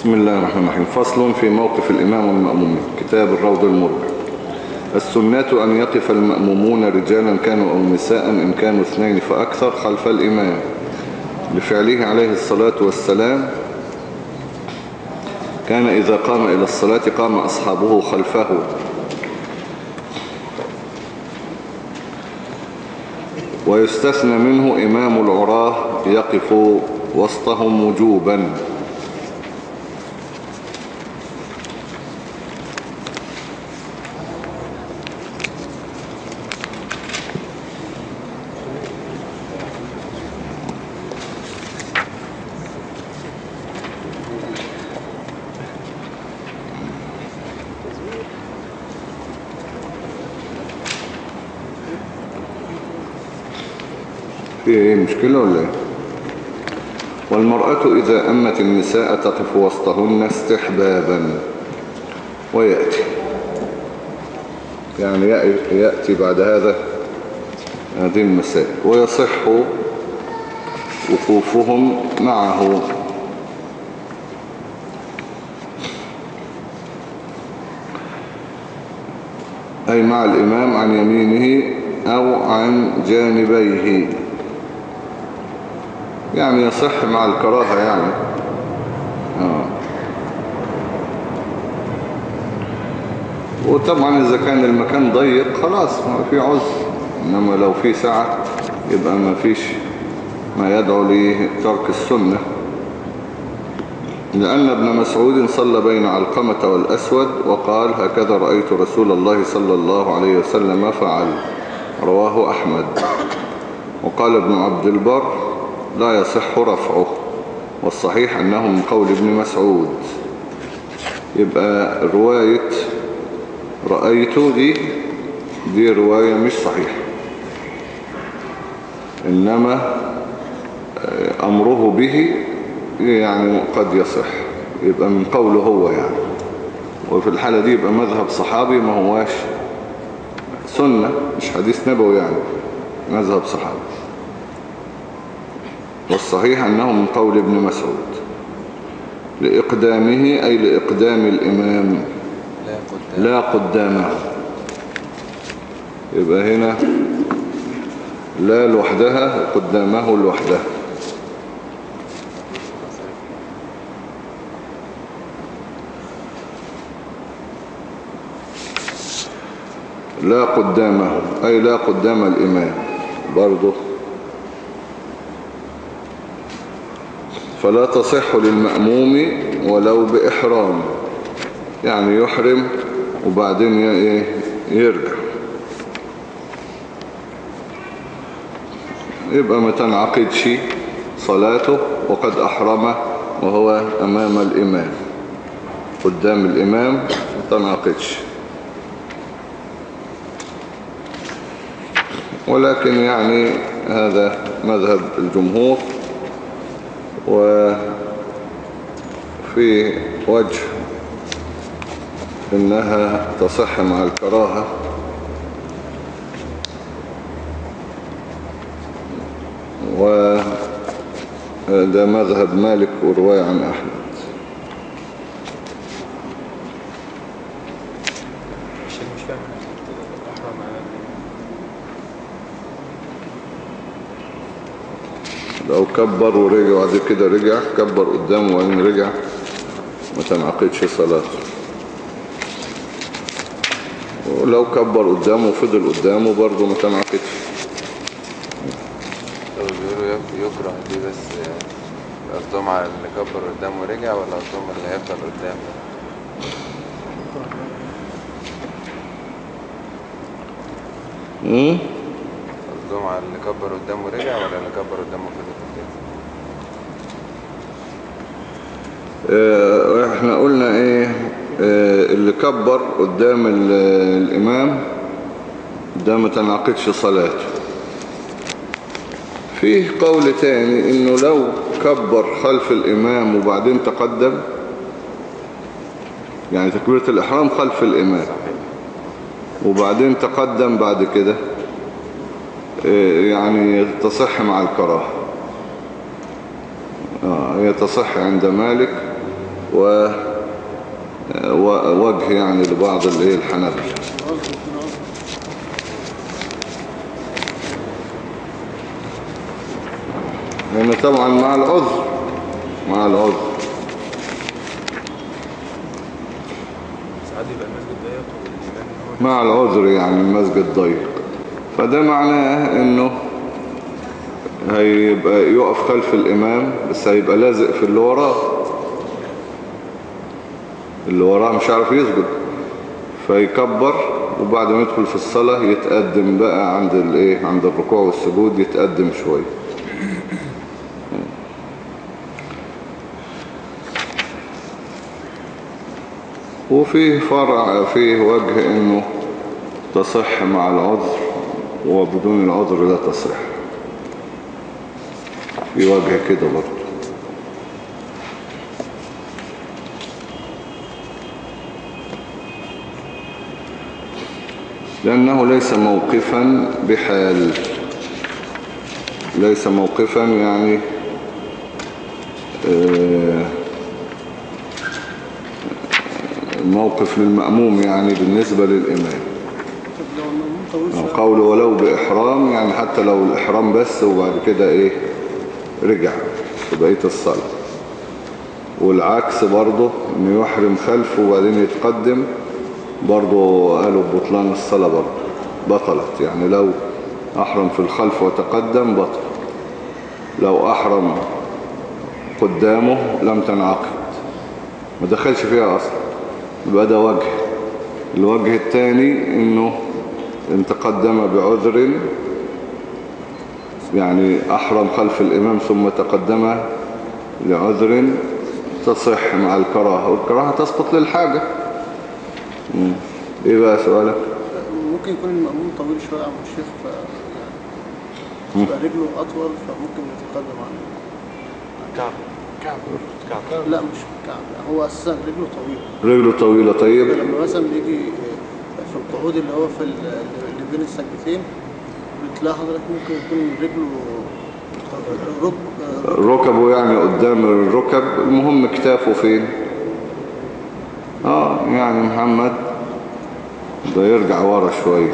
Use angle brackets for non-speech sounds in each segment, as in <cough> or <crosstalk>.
بسم الله الرحمن الرحيم. فصل في موقف الإمام والمأمومين كتاب الروض المربع. السنة أن يقف المأمومون رجالا كانوا أو نساء إن كانوا اثنين فأكثر خلف الإمام. لفعله عليه الصلاة والسلام كان إذا قام إلى الصلاة قام أصحابه خلفه. ويستثنى منه إمام العراه يقف وسطهم وجوبا. في إيه مشكلة ولا إيه؟ والمرأة إذا أمت النساء تقف وسطهن استحبابا ويأتي. يعني يأتي بعد هذا هذه المسائل. ويصح وقوفهم معه. أي مع الإمام عن يمينه أو عن جانبيه. يعني يصح مع الكراهة يعني. آه. وطبعا إذا كان المكان ضيق خلاص ما في عذر. إنما لو في سعة يبقى ما فيش ما يدعو لترك السنة. لأن ابن مسعود صلى بين علقمة والأسود وقال هكذا رأيت رسول الله صلى الله عليه وسلم فعل. رواه أحمد. وقال ابن عبد البر لا يصح رفعه والصحيح أنه من قول ابن مسعود. يبقى رواية رأيت دي دي رواية مش صحيحة. إنما أمره به يعني قد يصح. يبقى من قوله هو يعني. وفي الحالة دي يبقى مذهب صحابي ما هواش سنة مش حديث نبوي يعني مذهب صحابي. والصحيح أنه من قول ابن مسعود. لإقدامه أي لإقدام الإمام. لا قدامه يبقى هنا لا لوحدها قدامه لوحدها لا قدامه أي لا قدام الإمام. برضه فلا تصح للمأموم ولو بإحرام. يعني يحرم وبعدين يرجع. يبقى ما تنعقدش صلاته وقد أحرم وهو أمام الإمام. قدام الإمام ما تنعقدش. ولكن يعني هذا مذهب الجمهور. وفي وجه إنها تصح مع الكراهة. وده مذهب مالك ورواية عن أحمد. لو كبر ورجع وبعد كده رجع كبر قدامه وبعدين رجع ما تنعقدش صلاته ولو كبر قدامه وفضل قدامه برضه ما تنعقدش. بيقولوا يكره دي بس قصدهم على اللي كبر قدامه ورجع ولا قصدهم اللي هيفضل قدام امم قصدهم على اللي كبر قدامه ورجع ولا اللي كبر قدامه فضل قدام آه إحنا قلنا إيه؟ آه اللي كبر قدام الامام ده ما تنعقدش صلاته. فيه قول تاني انه لو كبر خلف الامام وبعدين تقدم يعني تكبيرة الإحرام خلف الإمام وبعدين تقدم بعد كده يعني تصح مع الكراهة. آه هي تصح عند مالك و وجه يعني لبعض الايه الحنابلة لأن طبعا مع العذر مع العذر. مع العذر يعني المسجد ضيق. فده معناه إنه هيبقى يقف خلف الإمام بس هيبقى لازق في اللي وراه. اللي وراه مش عارف يسجد. فيكبر وبعد ما يدخل في الصلاة يتقدم بقى عند الإيه عند الركوع والسجود يتقدم شوية. وفيه فرع فيه وجه إنه تصح مع العذر وبدون العذر لا تصح. في وجه كده برضه. لأنه ليس موقفا بحال. ليس موقفا يعني آه، موقف للمأموم يعني بالنسبة للإمام. قوله ولو بإحرام يعني حتى لو الإحرام بس وبعد كده إيه رجع في بقية الصلاة. والعكس برضه إنه يحرم خلفه وبعدين يتقدم برضه قالوا بطلان الصلاة برضه بطلت. يعني لو أحرم في الخلف وتقدم بطل. لو أحرم قدامه لم تنعقد. ما دخلش فيها أصلا. يبقى ده وجه. الوجه الثاني إنه إن تقدم بعذر يعني أحرم خلف الإمام ثم تقدم لعذر تصح مع الكراهة. والكراهة تسقط للحاجة. مم. إيه بقى سؤالك؟ ممكن يكون المأموم طويل شوية عن الشيخ ف. يبقى رجله أطول فممكن يتقدم عنه كعب كعب كعب. لا مش كعب هو أساسا رجله طويلة. رجله طويلة طيب. لما مثلا بيجي في القعود اللي هو في ال- اللي بين السجدتين بتلاقي حضرتك ممكن يكون رجله ركب ركبه يعني قدام الركب. المهم كتافه فين؟ آه يعني محمد ده يرجع ورا شوية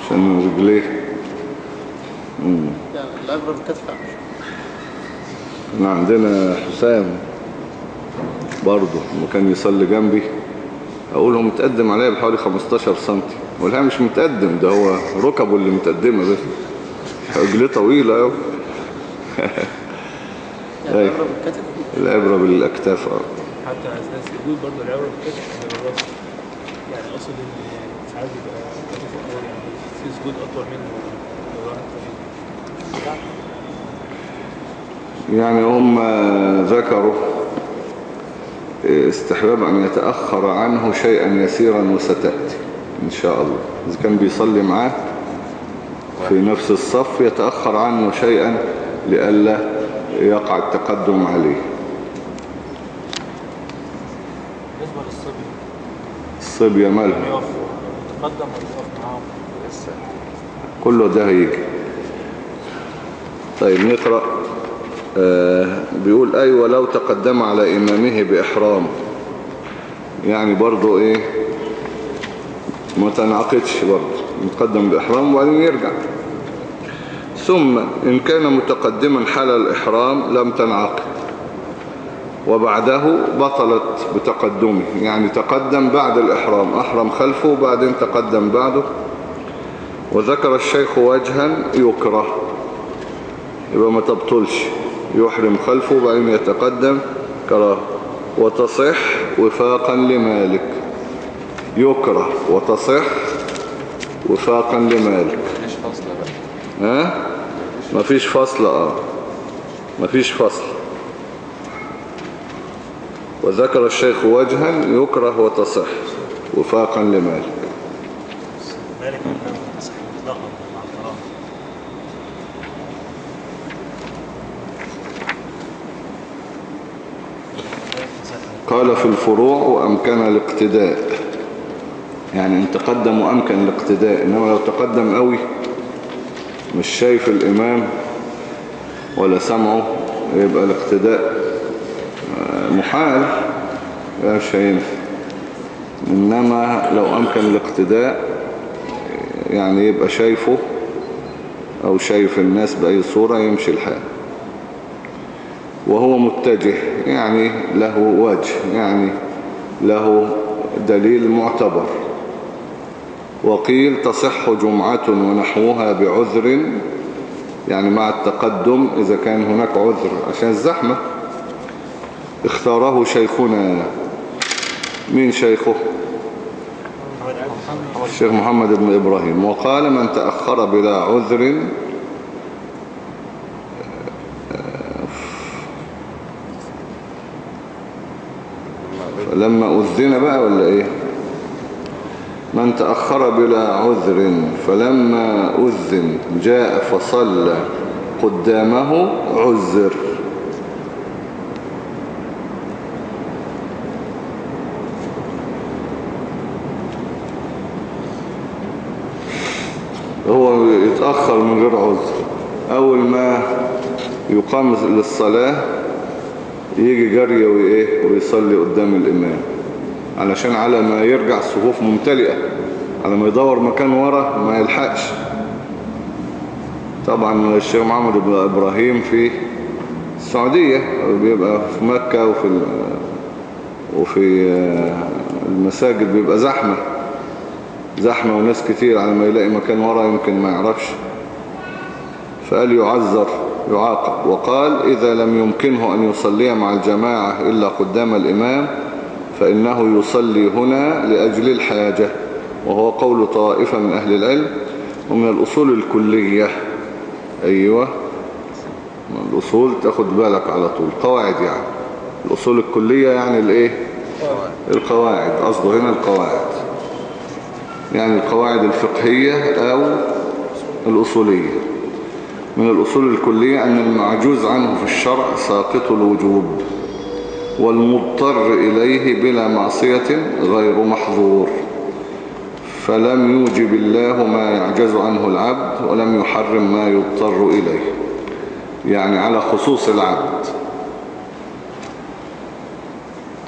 عشان رجليه. يعني إحنا عندنا حسام برضه لما كان يصلي جنبي. أقول هو متقدم عليا بحوالي 15 سنتي. والها مش متقدم ده هو ركبه اللي متقدمة بس رجليه طويلة قوي. <laughs> العبرة بالكتف العبرة بالأكتاف آه. حتى أثناء السجود برضه العبرة الراس يعني أقصد إن ساعات بيبقى كتف أطول يعني في سجود أطول منه لو يعني هم ذكروا استحباب أن يتأخر عنه شيئا يسيرا وستأتي إن شاء الله. إذا كان بيصلي معاه في نفس الصف يتأخر عنه شيئا لئلا يقع التقدم عليه. بالنسبة للصبي. الصبية مالها يقف يتقدم ويقف معاهم كله ده هيجي. طيب نقرأ آه بيقول أي أيوة ولو تقدم على إمامه بإحرام. يعني برضو إيه ما تنعقدش برضو. يتقدم بإحرام وبعدين يرجع. ثم إن كان متقدما حال الإحرام لم تنعقد. وبعده بطلت بتقدمه يعني تقدم بعد الإحرام أحرم خلفه وبعدين تقدم بعده. وذكر الشيخ وجها يكره يبقى ما تبطلش يحرم خلفه وبعدين يتقدم كراه. وتصح وفاقا لمالك يكره. وتصح وفاقا لمالك. ها؟ مفيش فصل آه. مفيش فصل. وذكر الشيخ وجها يكره وتصح وفاقا لمالك. الكراهة قال في الفروع وأمكن الاقتداء. يعني إن تقدم وأمكن الاقتداء إنما لو تقدم قوي مش شايف الإمام ولا سمعه يبقى الاقتداء آه، محال مش هينفع إنما لو أمكن الاقتداء يعني يبقى شايفه أو شايف الناس بأي صورة يمشي الحال. وهو متجه يعني له وجه يعني له دليل معتبر. وقيل تصح جمعة ونحوها بعذر يعني مع التقدم إذا كان هناك عذر عشان الزحمة. اختاره شيخنا. مين شيخه؟ الشيخ محمد بن إبراهيم. وقال من تأخر بلا عذر لما أذن بقى ولا إيه؟ من تأخر بلا عذر فلما أذن جاء فصلى قدامه عذر. هو يتأخر من غير عذر. أول ما يقام للصلاة يجي جري ويصلي قدام الإمام. علشان على ما يرجع الصفوف ممتلئة على ما يدور مكان ورا ما يلحقش. طبعا الشيخ محمد بن إبراهيم في السعودية بيبقى في مكة وفي وفي المساجد بيبقى زحمة. زحمة وناس كتير على ما يلاقي مكان ورا يمكن ما يعرفش. فقال يعذر يعاقب وقال إذا لم يمكنه أن يصلي مع الجماعة إلا قدام الإمام فإنه يصلي هنا لأجل الحاجة وهو قول طائفة من أهل العلم ومن الأصول الكلية. أيوة. من الأصول تاخد بالك على طول. قواعد يعني. الأصول الكلية يعني الإيه؟ القواعد. قصده هنا القواعد. يعني القواعد الفقهية أو الأصولية. من الأصول الكلية أن المعجوز عنه في الشرع ساقط الوجوب. والمضطر إليه بلا معصية غير محظور. فلم يوجب الله ما يعجز عنه العبد ولم يحرم ما يضطر إليه. يعني على خصوص العبد.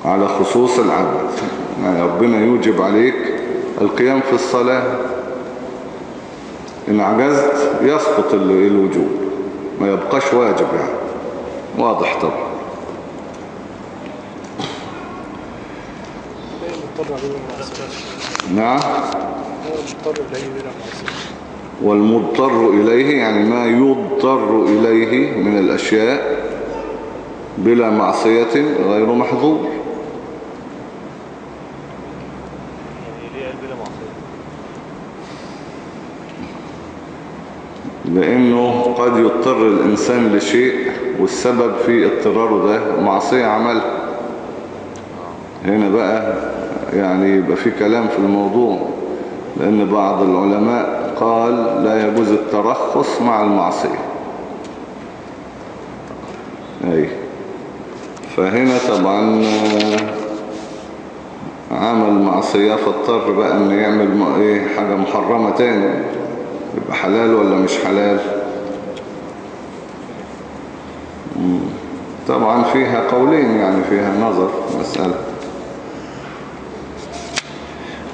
على خصوص العبد. يعني ربنا يوجب عليك القيام في الصلاة. إن عجزت يسقط ال- الوجوب. ما يبقاش واجب يعني. واضح طبعا. نعم. هو مضطر إليه والمضطر إليه يعني ما يضطر إليه من الأشياء بلا معصية غير محظور لأنه قد يضطر الإنسان لشيء والسبب في اضطراره ده معصية عملها هنا بقى يعني يبقى في كلام في الموضوع لأن بعض العلماء قال لا يجوز الترخص مع المعصية. أي. فهنا طبعا آه، عمل معصية فاضطر بقى ان يعمل إيه حاجة محرمة تاني. يبقى حلال ولا مش حلال. طبعا فيها قولين يعني فيها نظر مسألة.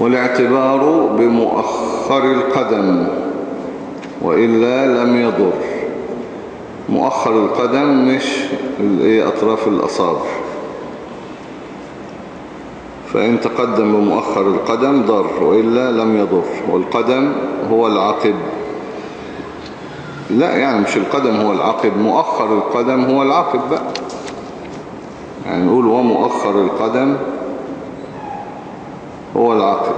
والاعتبار بمؤخر القدم وإلا لم يضر. مؤخر القدم مش أطراف الأصابع. فإن تقدم بمؤخر القدم ضر وإلا لم يضر. والقدم هو العقب. لا يعني مش القدم هو العقب. مؤخر القدم هو العقب بقى. يعني نقول ومؤخر القدم هو العقب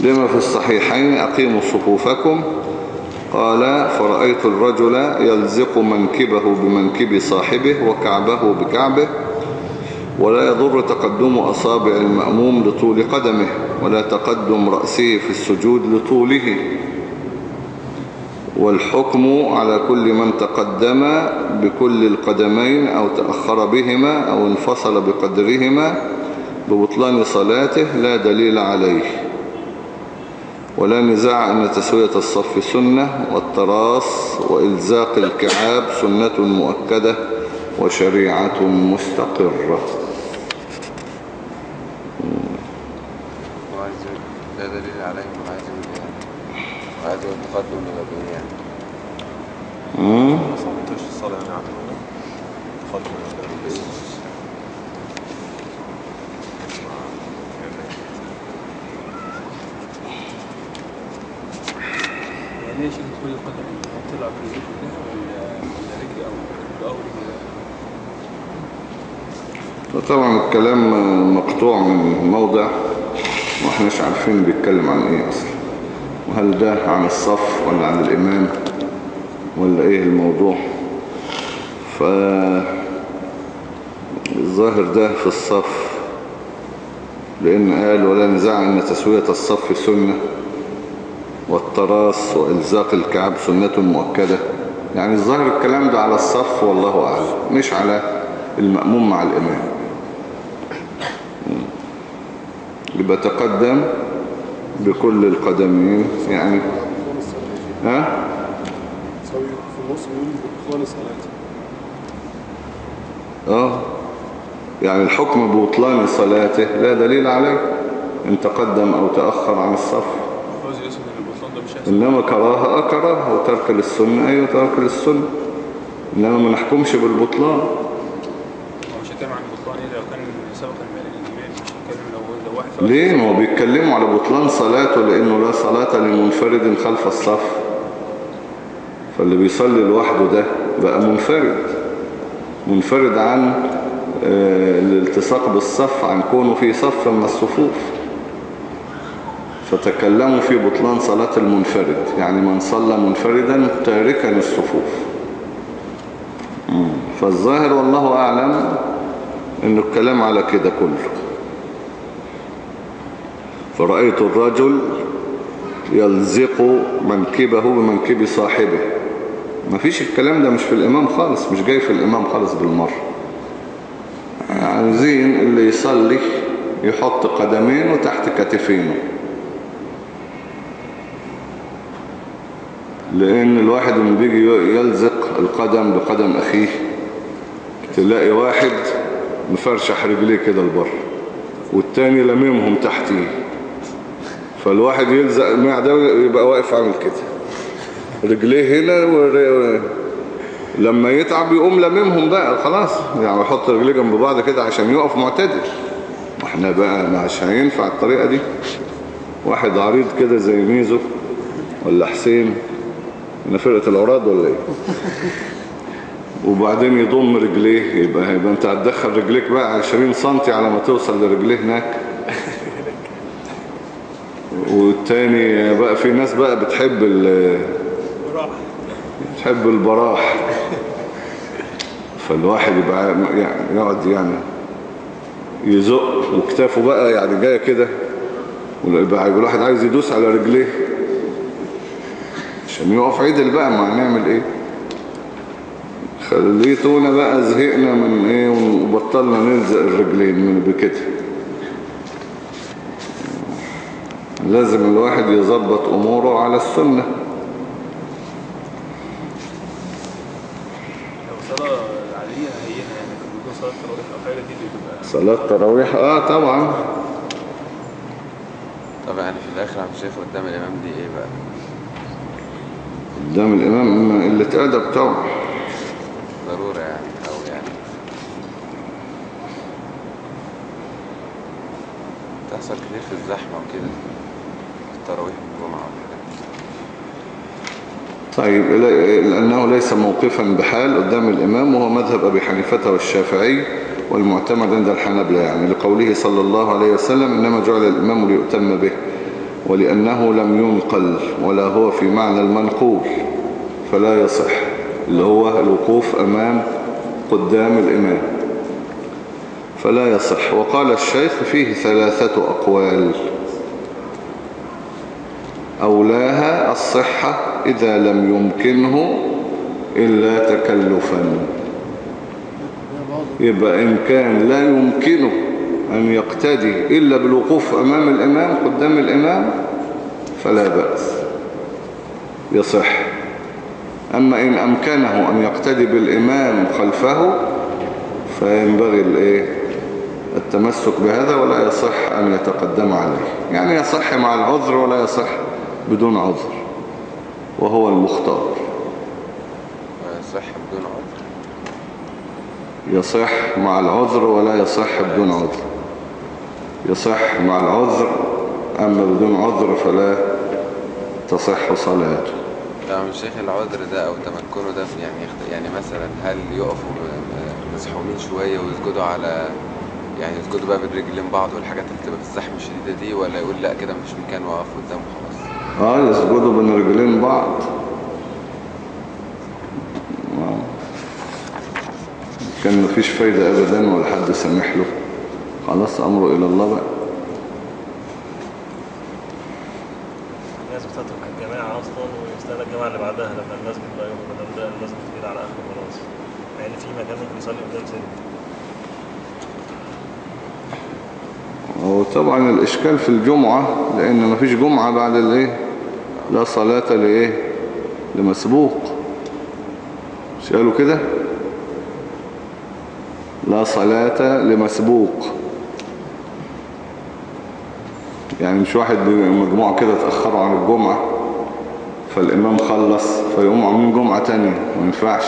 لما في الصحيحين أقيموا صفوفكم؟ قال فرأيت الرجل يلزق منكبه بمنكب صاحبه وكعبه بكعبه ولا يضر تقدم أصابع المأموم لطول قدمه ولا تقدم رأسه في السجود لطوله. والحكم على كل من تقدم بكل القدمين أو تأخر بهما أو انفصل بقدرهما ببطلان صلاته لا دليل عليه ولا نزاع أن تسوية الصف سنة والت والتراص وإلزاق الكعاب سنة مؤكدة وشريعة مستقرة. ده دليل عليهم وعايز يقول يعني وعايز يقول تقدم للغبيين يعني مم. ما الصلاة يعني تقدم تدخل القدم تلعب بالرجل ولا ولا رجل أو أو رجل؟ طبعا الكلام مقطوع من موضع واحناش عارفين بيتكلم عن إيه أصلا. وهل ده عن الصف ولا عن الإمام ولا إيه الموضوع؟ فالظاهر ده في الصف لأن قال ولا نزاع إن تسوية الصف سنة. والتراص وإلزاق الكعب سنة مؤكدة. يعني الظاهر الكلام ده على الصف والله أعلم مش على المأموم مع الإمام. يبقى تقدم بكل القدمين يعني ها؟ آه. يعني الحكم ببطلان صلاته لا دليل عليه إن تقدم أو تأخر عن الصف. إنما كراهة آه كراهة وترك للسنة أيوه ترك للسنة. إنما ما نحكمش بالبطلان. مش هيتكلم عن البطلان الا لو كان سبق الامام مش هيتكلم لو لو واحد فوز ليه؟ ما هو بيتكلموا على بطلان صلاته لأنه لا صلاة لمنفرد خلف الصف. فاللي بيصلي لوحده ده بقى منفرد. منفرد عن آه، الالتصاق بالصف عن كونه في صف من الصفوف. فتكلموا في بطلان صلاة المنفرد يعني من صلى منفردا تاركا الصفوف. فالظاهر والله أعلم انه الكلام على كده كله. فرأيت الرجل يلزق منكبه بمنكب صاحبه. ما فيش الكلام ده مش في الإمام خالص مش جاي في الإمام خالص بالمرة. عايزين اللي يصلي يحط قدمينه تحت كتفينه. لأن الواحد لما بيجي يلزق القدم بقدم أخيه تلاقي واحد مفرشح رجليه كده لبره والتاني لممهم تحتيه. فالواحد يلزق الماء ده يبقى واقف عامل كده. رجليه هنا ور... لما يتعب يقوم لممهم بقى خلاص يعني يحط رجليه جنب بعض كده عشان يقف معتدل. وإحنا بقى مش هينفع الطريقة دي. واحد عريض كده زي ميزو ولا حسين من فرقة العراض ولا إيه؟ <laughs> وبعدين يضم رجليه يبقى يبقى أنت هتدخل رجليك بقى 20 سنتي على ما توصل لرجليه هناك. <laughs> والتاني بقى في ناس بقى بتحب ال بتحب البراح. فالواحد يبقى يعني يقعد يعني يزق وكتافه بقى يعني جاية كده ويبقى الواحد عايز يدوس على رجليه. عشان يقف عدل بقى ما هنعمل إيه؟ خليتونا بقى زهقنا من إيه؟ وبطلنا نلزق الرجلين من بكده لازم الواحد يظبط أموره على السنة. لو صلاة يعني تراويح؟ آه طبعا. طب يعني في الآخر عم شايف قدام الإمام دي إيه بقى؟ قدام الإمام اللي تأدب طبعا. ضرورة يعني أو يعني. تحصل كتير في الزحمة وكده في التراويح والجمعة وكده. طيب لأنه ليس موقفا بحال قدام الإمام وهو مذهب أبي حنيفة والشافعي والمعتمد عند الحنبلة يعني لقوله صلى الله عليه وسلم إنما جعل الإمام ليؤتم به. ولأنه لم ينقل ولا هو في معنى المنقول فلا يصح اللي هو الوقوف أمام قدام الإمام. فلا يصح. وقال الشيخ فيه ثلاثة أقوال. أولاها الصحة إذا لم يمكنه إلا تكلفا. يبقى إن كان لا يمكنه أن يقتدي إلا بالوقوف أمام الإمام قدام الإمام فلا بأس. يصح. أما إن أمكنه أن يقتدي بالإمام خلفه فينبغي التمسك بهذا ولا يصح أن يتقدم عليه. يعني يصح مع العذر ولا يصح بدون عذر وهو المختار. صح بدون عذر. يصح مع العذر ولا يصح بدون عذر. يصح مع العذر أما بدون عذر فلا تصح صلاته. يعني الشيخ العذر ده أو تمكنه ده يعني يعني مثلا هل يقفوا م- مسحومين شوية ويسجدوا على يعني يسجدوا بقى بالرجلين بعض والحاجات اللي بتبقى في الزحمة الشديدة دي ولا يقول لا كده مفيش مكان واقف قدامه خلاص؟ آه يسجدوا بين رجلين بعض. آه. كان مفيش فايدة أبدا ولا حد سامح له. خلاص أمره إلى الله بقى. الناس بتترك الجماعة أصلا ويستنى الجماعة اللي بعدها لما المسجد بقى يوم ما دام ده المسجد كده على آخره خلاص. إن في مكان ممكن يصلي قدام سن هو طبعا الإشكال في الجمعة لأن مفيش جمعة بعد الإيه؟ لا صلاة لإيه؟ لمسبوق. مش قالوا كده؟ لا صلاة لمسبوق. يعني مش واحد مجموعة كده اتأخروا عن الجمعة فالإمام خلص فيقوموا عاملين جمعة تانية ما ينفعش.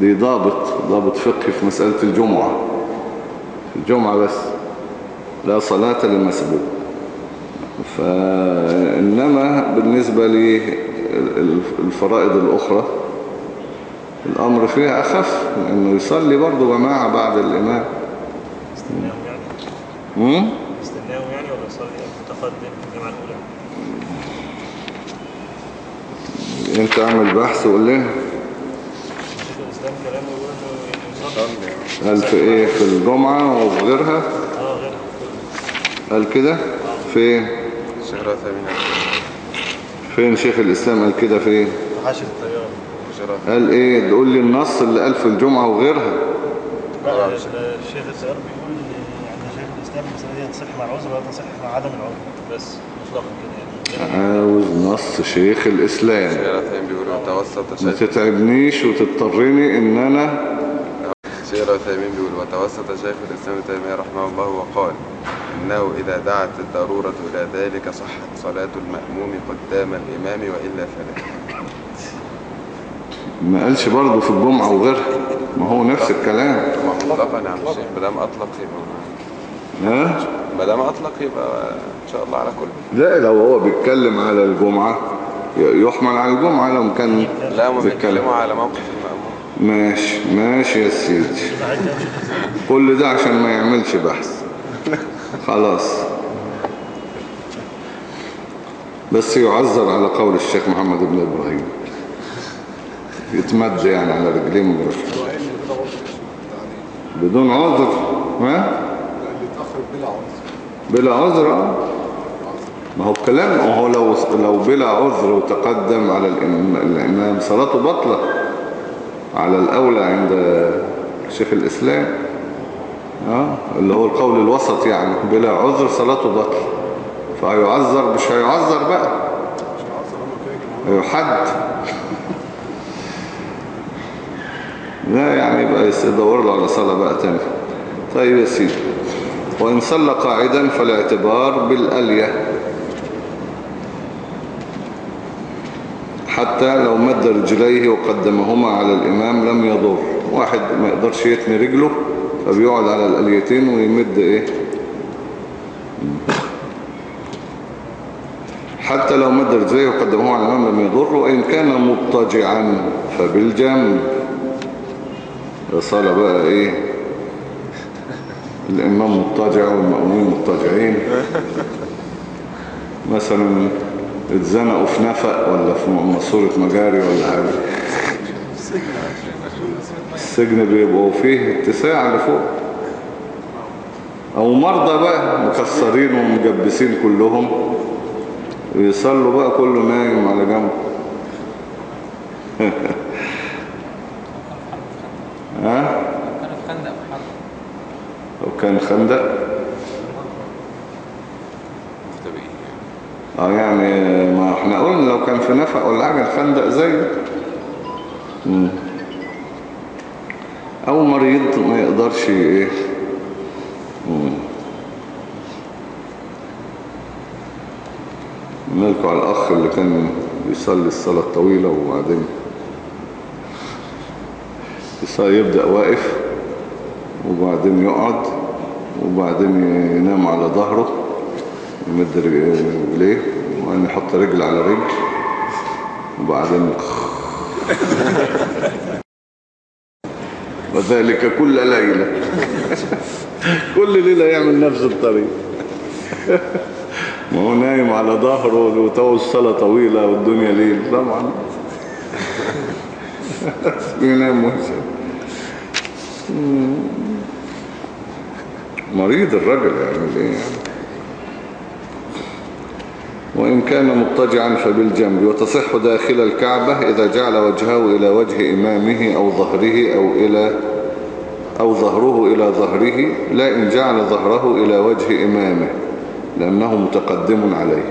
دي ضابط ضابط فقهي في مسألة الجمعة. الجمعة بس لا صلاة للمسبوق. فإنما بالنسبة للفرائض الأخرى الأمر فيها أخف لأنه يصلي برضه جماعة بعد الإمام. مم؟ يعني في الجماعة الأولى أنت اعمل بحث وقول لنا شيخ الإسلام كلامه يقول قال في إيه؟ في الجمعة وفي غيرها آه غير قال كده؟ فين الشيخ رافع من فين شيخ الإسلام قال كده فين حاشر الشيخ رافع قال إيه؟ تقول لي النص اللي قال في الجمعة وغيرها. الشيخ الطيار بيقول المسألة دي تصح مع العذر ولا تصح مع عدم العذر؟ بس مطلقا كده يعني. عاوز نص شيخ وتوسط ما تتعبنيش وتضطرني إن أنا الشيخ العثيمين بيقول وتوسط شيخ الإسلام ابن تيمية رحمه الله وقال إنه إذا دعت الضرورة إلى ذلك صحت صلاة المأموم قدام الإمام وإلا فلا. ما قالش برضه في الجمعة وغيرها. ما هو نفس الكلام. ما مطلقا يا عم الشيخ ما دام أطلق يبقى. ها؟ ما دام أطلق يبقى إن شاء الله على كل لا لو هو بيتكلم على الجمعة يحمل على الجمعة لو كان لا هم بيتكلم. بيتكلموا على موقف المأموم ماشي ماشي يا سيدي. كل ده عشان ما يعملش بحث. خلاص. بس يعذر على قول الشيخ محمد بن إبراهيم. يتمد يعني على مباشرة بدون عذر ها؟ بلا عذر. ما هو الكلام هو لو لو بلا عذر وتقدم على الإمام, صلاته بطلة على الأولى عند شيخ الإسلام آه اللي هو القول الوسط يعني بلا عذر صلاته بطل فهيعذر مش هيعذر بقى. هيحد. لا يعني يبقى يدور له على صلاة بقى تاني. طيب يا سيدي. وإن صلى قاعدا فالاعتبار بالألية. حتى لو مد رجليه وقدمهما على الإمام لم يضر. واحد ما يقدرش يتني رجله فبيقعد على الأليتين ويمد إيه؟ حتى لو مد رجليه وقدمهما على الإمام لم يضر وإن كان مضطجعا فبالجنب. صلاة بقى إيه؟ الإمام مضطجع والمأمومين مضطجعين <laughs> مثلا اتزنقوا في نفق ولا في ماسورة مجاري ولا حاجة. السجن بيبقوا فيه اتساع لفوق. أو مرضى بقى مكسرين ومجبسين كلهم. ويصلوا بقى كله نايم على جنب. <laughs> ها كان في خندق وحرب لو كان خندق؟ مختبئين آه يعني ما إحنا قلنا لو كان في نفق ولا حاجة الخندق زي. أو مريض ما يقدرش إيه. نلقى على الأخ اللي كان بيصلي الصلاة الطويلة وبعدين يبدأ واقف. وبعدين يقعد وبعدين ينام على ظهره يمد رجليه وبعدين يحط رجل على رجل وبعدين <laughs> وذلك كل ليلة. <laughs> كل ليلة يعمل نفس الطريق. <laughs> ما هو نايم على ظهره وتو الصلاة طويلة والدنيا ليل. طبعا. ينام ويسأل مريض الرجل يعمل إيه يعني؟ وإن كان مضطجعا فبالجنب وتصح داخل الكعبة إذا جعل وجهه إلى وجه إمامه أو ظهره أو إلى أو ظهره إلى ظهره لا إن جعل ظهره إلى وجه إمامه لأنه متقدم عليه.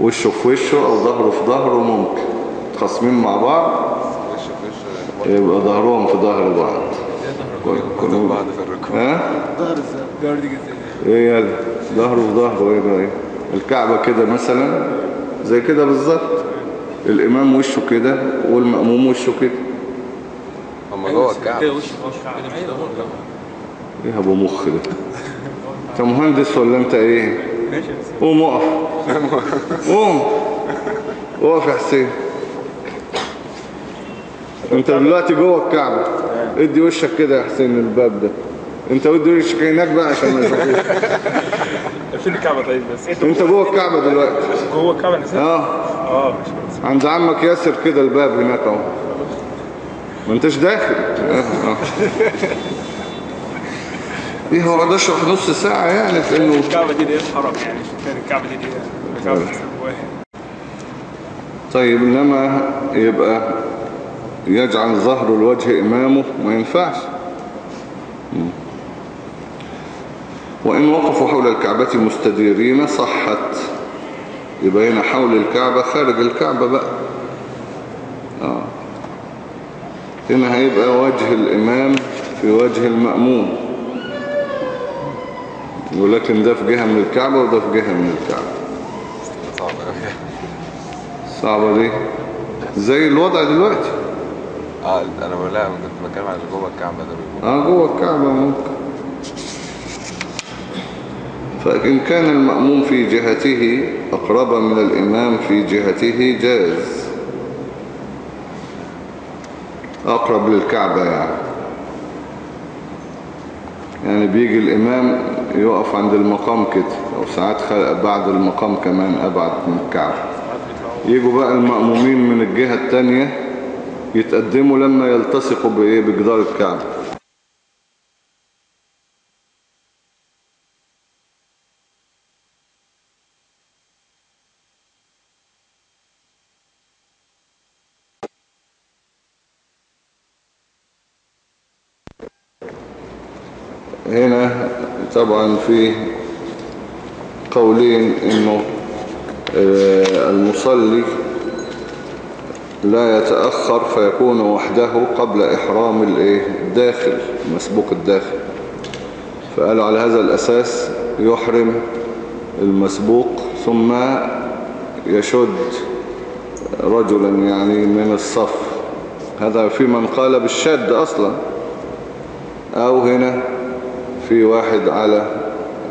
وشه في وشه أو ظهره في ظهره ممكن. تخصمين مع بعض؟ يبقى ظهرهم في ظهر بعض. قدام بعض في الركوع ها؟ ظهر دي جت إيه يلا ظهره في ظهره إيه بقى إيه الكعبة كده مثلا زي كده بالظبط. الإمام وشه كده والمأموم وشه كده. هم جوه الكعبة. وش كده مش ده إيه أبو مخ ده؟ أنت مهندس ولا أنت إيه؟ قوم اقف. قوم. اقف يا حسين. أنت دلوقتي جوه الكعبة. ادي وشك كده يا حسين الباب ده. انت ودي وشك هناك بقى عشان ما يشوفوش. <laughs> فين الكعبة طيب بس. انت جوه الكعبة دلوقتي. جوه الكعبة نسيت آه. آه عند عمك ياسر كده الباب هناك اهو. ما انتش داخل. آه آه. إيه هو ده اشرح نص ساعة يعني في انه الكعبة دي دي حرم يعني. الكعبة دي دي الكعبة واحد طيب انما يبقى يجعل ظهر الوجه إمامه ما ينفعش. وإن وقفوا حول الكعبة مستديرين صحت. يبقى هنا حول الكعبة خارج الكعبة بقى. آه. هنا هيبقى وجه الإمام في وجه المأموم ولكن ده في جهة من الكعبة وده في جهة من الكعبة. صعبة دي؟ زي الوضع دلوقتي. آه أنا لا أنا كنت بتكلم على جوه الكعبة ده بيكون آه جوه الكعبة ممكن. فإن كان المأموم في جهته أقرب من الإمام في جهته جاز. أقرب للكعبة يعني. يعني بيجي الإمام يقف عند المقام كده أو ساعات بعد المقام كمان أبعد من الكعبة. يجوا بقى المأمومين من الجهة التانية يتقدموا لما يلتصقوا بإيه؟ بجدار الكعبة. هنا طبعا في قولين إنه آه، المصلي لا يتأخر فيكون وحده قبل إحرام؟ الداخل مسبوق الداخل. فقالوا على هذا الأساس يحرم المسبوق ثم يشد رجلا يعني من الصف. هذا في من قال بالشد أصلا. أو هنا في واحد على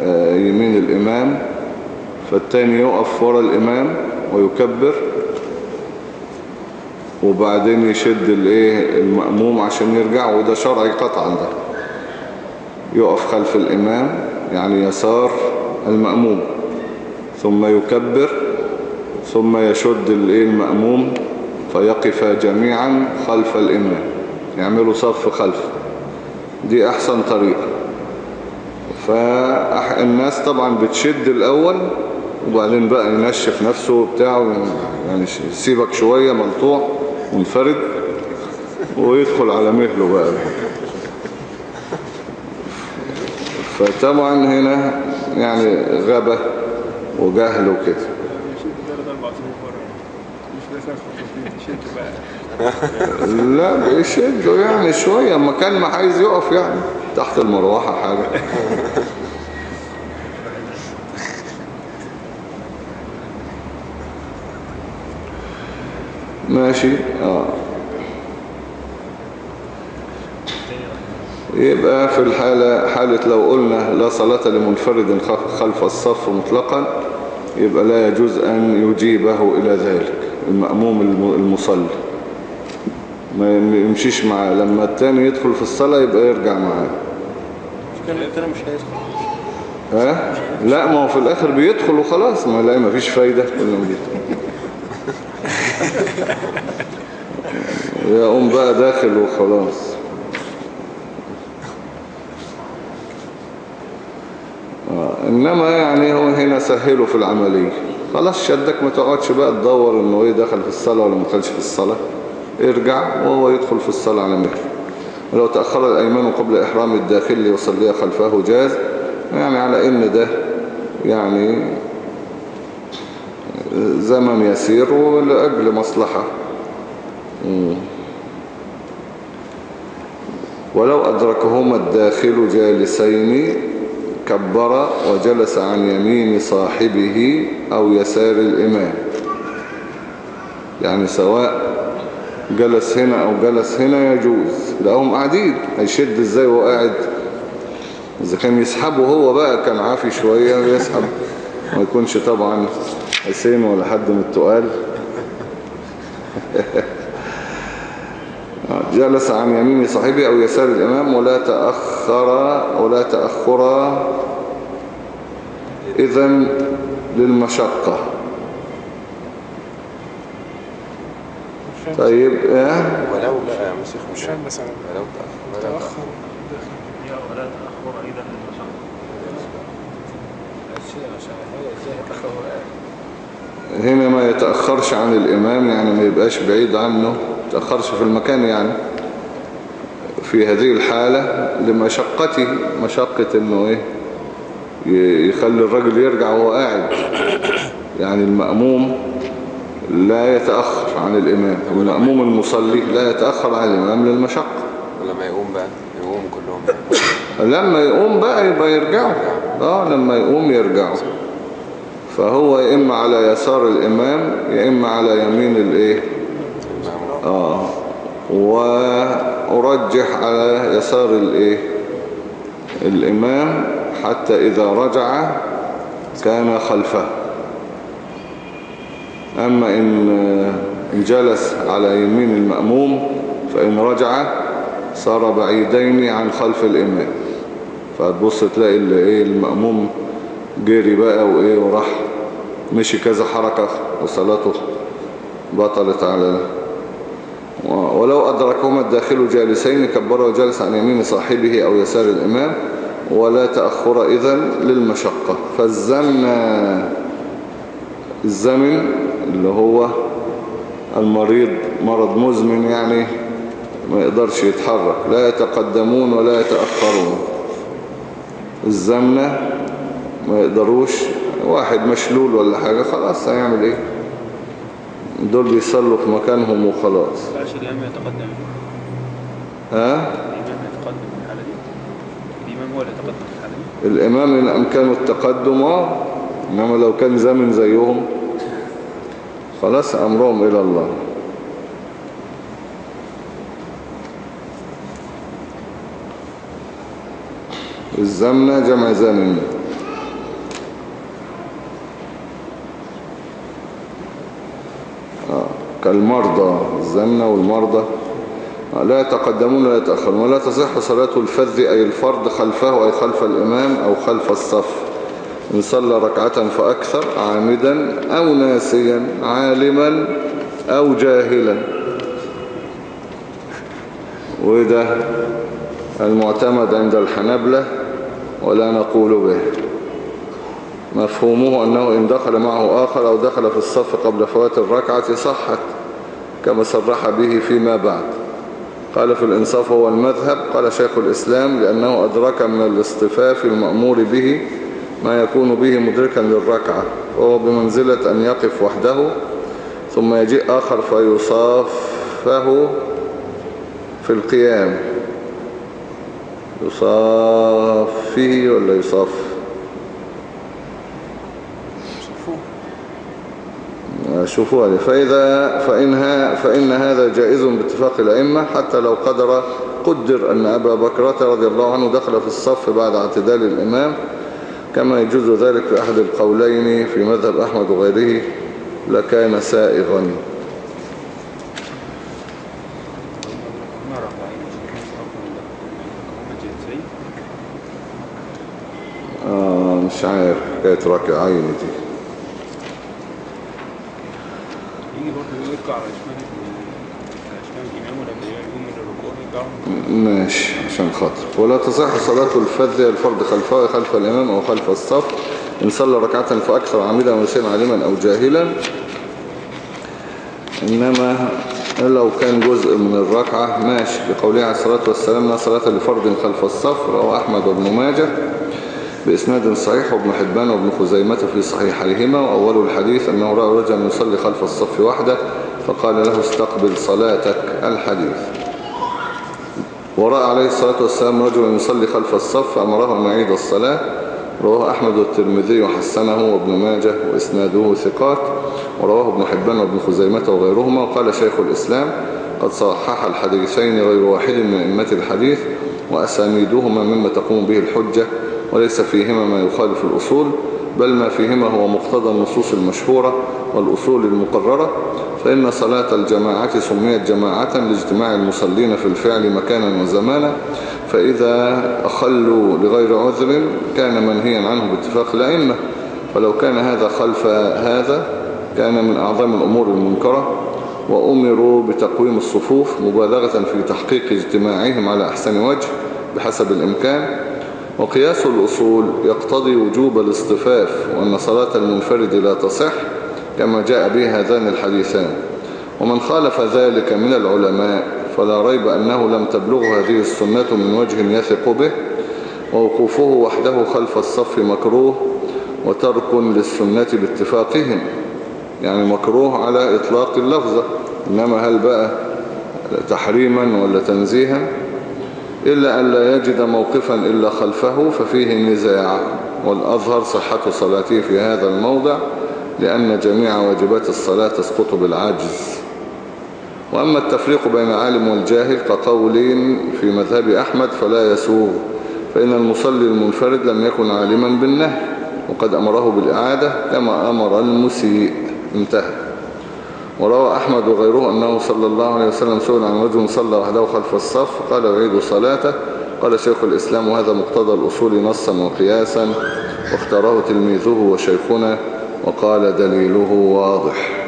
آه، يمين الإمام فالتاني يقف وراء الإمام ويكبر. وبعدين يشد الايه المأموم عشان يرجع وده شرعي قطعا ده. يقف خلف الإمام يعني يسار المأموم ثم يكبر ثم يشد الايه المأموم فيقف جميعا خلف الإمام. يعملوا صف خلف. دي أحسن طريقة. فالناس طبعا بتشد الأول وبعدين بقى ينشف نفسه بتاعه يعني يسيبك شوية ملطوع. منفرد ويدخل على مهله بقى. فطبعا هنا يعني غبة وجهل وكده. لا بيشدوا يعني شوية. اما كان ما عايز يقف يعني تحت المروحة حاجة. ماشي. آه. يبقى في الحالة حالة لو قلنا لا صلاة لمنفرد خلف الصف مطلقا يبقى لا يجوز أن يجيبه إلى ذلك المأموم الم- المصلي. ما يمشيش معاه. لما التاني يدخل في الصلاة يبقى يرجع معاه. مش كان التاني مش هيدخل. ها؟ لا ما هو في الآخر بيدخل وخلاص. ما لا ما فيش فايدة كلهم بيدخل يقوم بقى داخل وخلاص. آه، إنما يعني هو هنا سهله في العملية. خلاص شدك ما تقعدش بقى تدور إنه إيه دخل في الصلاة ولا ما دخلش في الصلاة. ارجع وهو يدخل في الصلاة على مهله ولو تأخر الأيمان قبل إحرام الداخل ليصلي خلفه جاز يعني على إن ده يعني زمن يسير ولأجل مصلحة. ولو أدركهما الداخل جالسين كبر وجلس عن يمين صاحبه أو يسار الإمام. يعني سواء جلس هنا أو جلس هنا يجوز. لا هم قاعدين هيشد إزاي وهو قاعد؟ إذا كان يسحبه هو بقى كان عافي شوية يسحب ما يكونش طبعا حسين ولا حد من التقال؟ <laughs> جلس عن يمين صاحبه أو يسار الإمام ولا تأخر ولا تأخر. إذن للمشقة. طيب إيه؟ ولو لا يا مسيح مش فاهم مثلا. ولو تأخر. ولا تأخر. ولا تأخر أيضا للمشقة. هنا ما يتأخرش عن الإمام يعني ما يبقاش بعيد عنه يتأخرش في المكان يعني. في هذه الحالة لمشقته مشقة إنه إيه يخلي الرجل يرجع وهو قاعد. يعني المأموم لا يتأخر عن الإمام المأموم المصلي لا يتأخر عن الإمام للمشقة. ولما يقوم بقى يقوم كلهم. لما يقوم بقى يبقى يرجعوا. آه لما يقوم يرجعوا. فهو يا إما على يسار الإمام يا إما على يمين الإيه؟ آه. وأرجح على يسار الإيه؟ الإمام حتى إذا رجع كان خلفه. أما إن جلس على يمين المأموم فإن رجع صار بعيدين عن خلف الإمام. فتبص تلاقي اللي إيه المأموم جري بقى وإيه وراح. مشي كذا حركة وصلاته بطلت على ولو أدركهما الداخل جالسين كبر وجلس عن يمين صاحبه أو يسار الإمام ولا تأخر إذن للمشقة. فالزمن الزمن اللي هو المريض مرض مزمن يعني ما يقدرش يتحرك. لا يتقدمون ولا يتأخرون. الزمنة ما يقدروش واحد مشلول ولا حاجة خلاص هيعمل إيه؟ دول بيصلوا في مكانهم وخلاص. ينفعش الإمام يتقدم. ها؟ الإمام يتقدم في الحالة دي؟ الإمام هو اللي يتقدم في الحالة دي؟ الإمام إن أمكانه التقدم آه إنما لو كان زمن زيهم خلاص أمرهم إلى الله. الزمنة جمع زمن. كالمرضى الزمنة والمرضى. لا يتقدمون ولا يتأخرون. ولا تصح صلاة الفذ أي الفرد خلفه أي خلف الإمام أو خلف الصف. إن صلى ركعة فأكثر عامدا أو ناسيا عالما أو جاهلا. وده المعتمد عند الحنبلة ولا نقول به. مفهومه أنه إن دخل معه آخر أو دخل في الصف قبل فوات الركعة صحت. كما صرح به فيما بعد. قال في الإنصاف هو المذهب. قال شيخ الإسلام لأنه أدرك من الاصطفاف المأمور به ما يكون به مدركا للركعة وهو بمنزلة أن يقف وحده ثم يجيء آخر فيصاف صفه في القيام. يصافه ولا يصاف؟ شوفوا هذه فإذا فإنها فإن هذا جائز باتفاق الأئمة حتى لو قدر قدر أن أبا بكرة رضي الله عنه دخل في الصف بعد اعتدال الإمام كما يجوز ذلك في أحد القولين في مذهب أحمد وغيره لكان سائغا. آه مش عارف حكاية ركعين دي. يرجعوا ماشي عشان خاطر. ولا تصح صلاة الفذ الفرد خلفه خلف الإمام أو خلف الصف. إن صلى ركعة فأكثر عامدا ونسيا عالما أو جاهلا. إنما لو كان جزء من الركعة ماشي. بقوله عليه الصلاة والسلام لا صلاة لفرد خلف الصف رواه أحمد وابن ماجه. بإسناد صحيح وابن حبان وابن خزيمة في صحيحيهما وأول الحديث أنه رأى رجلا يصلي خلف الصف وحده فقال له استقبل صلاتك. الحديث. ورأى عليه الصلاة والسلام رجلا يصلي خلف الصف فأمره أن يعيد الصلاة. رواه أحمد والترمذي وحسنه وابن ماجه وإسناده ثقات. ورواه ابن حبان وابن خزيمة وغيرهما. وقال شيخ الإسلام قد صحح الحديثين غير واحد من أئمة الحديث وأسانيدهما مما تقوم به الحجة. وليس فيهما ما يخالف الأصول بل ما فيهما هو مقتضى النصوص المشهورة والأصول المقررة. فإن صلاة الجماعة سميت جماعة لاجتماع المصلين في الفعل مكانا وزمانا فإذا أخلوا لغير عذر كان منهيا عنه باتفاق الأئمة. ولو كان هذا خلف هذا كان من أعظم الأمور المنكرة وأمروا بتقويم الصفوف مبالغة في تحقيق اجتماعهم على أحسن وجه بحسب الإمكان. وقياس الأصول يقتضي وجوب الاصطفاف وأن صلاة المنفرد لا تصح كما جاء به هذان الحديثان. ومن خالف ذلك من العلماء فلا ريب أنه لم تبلغه هذه السنة من وجه يثق به ووقوفه وحده خلف الصف مكروه وترك للسنة باتفاقهم. يعني مكروه على إطلاق اللفظة إنما هل بقى تحريما ولا تنزيها؟ إلا أن لا يجد موقفا إلا خلفه ففيه نزاع والأظهر صحة صلاته في هذا الموضع لأن جميع واجبات الصلاة تسقط بالعجز. وأما التفريق بين العالم والجاهل كقولين في مذهب أحمد فلا يسوغ فإن المصلي المنفرد لم يكن عالما بالنهي وقد أمره بالإعادة كما أمر المسيء. انتهى. وروى أحمد وغيره أنه صلى الله عليه وسلم سئل عن رجل صلى وحده خلف الصف قال يعيد صلاته. قال شيخ الإسلام وهذا مقتضى الأصول نصا وقياسا واختاره تلميذه وشيخنا وقال دليله واضح.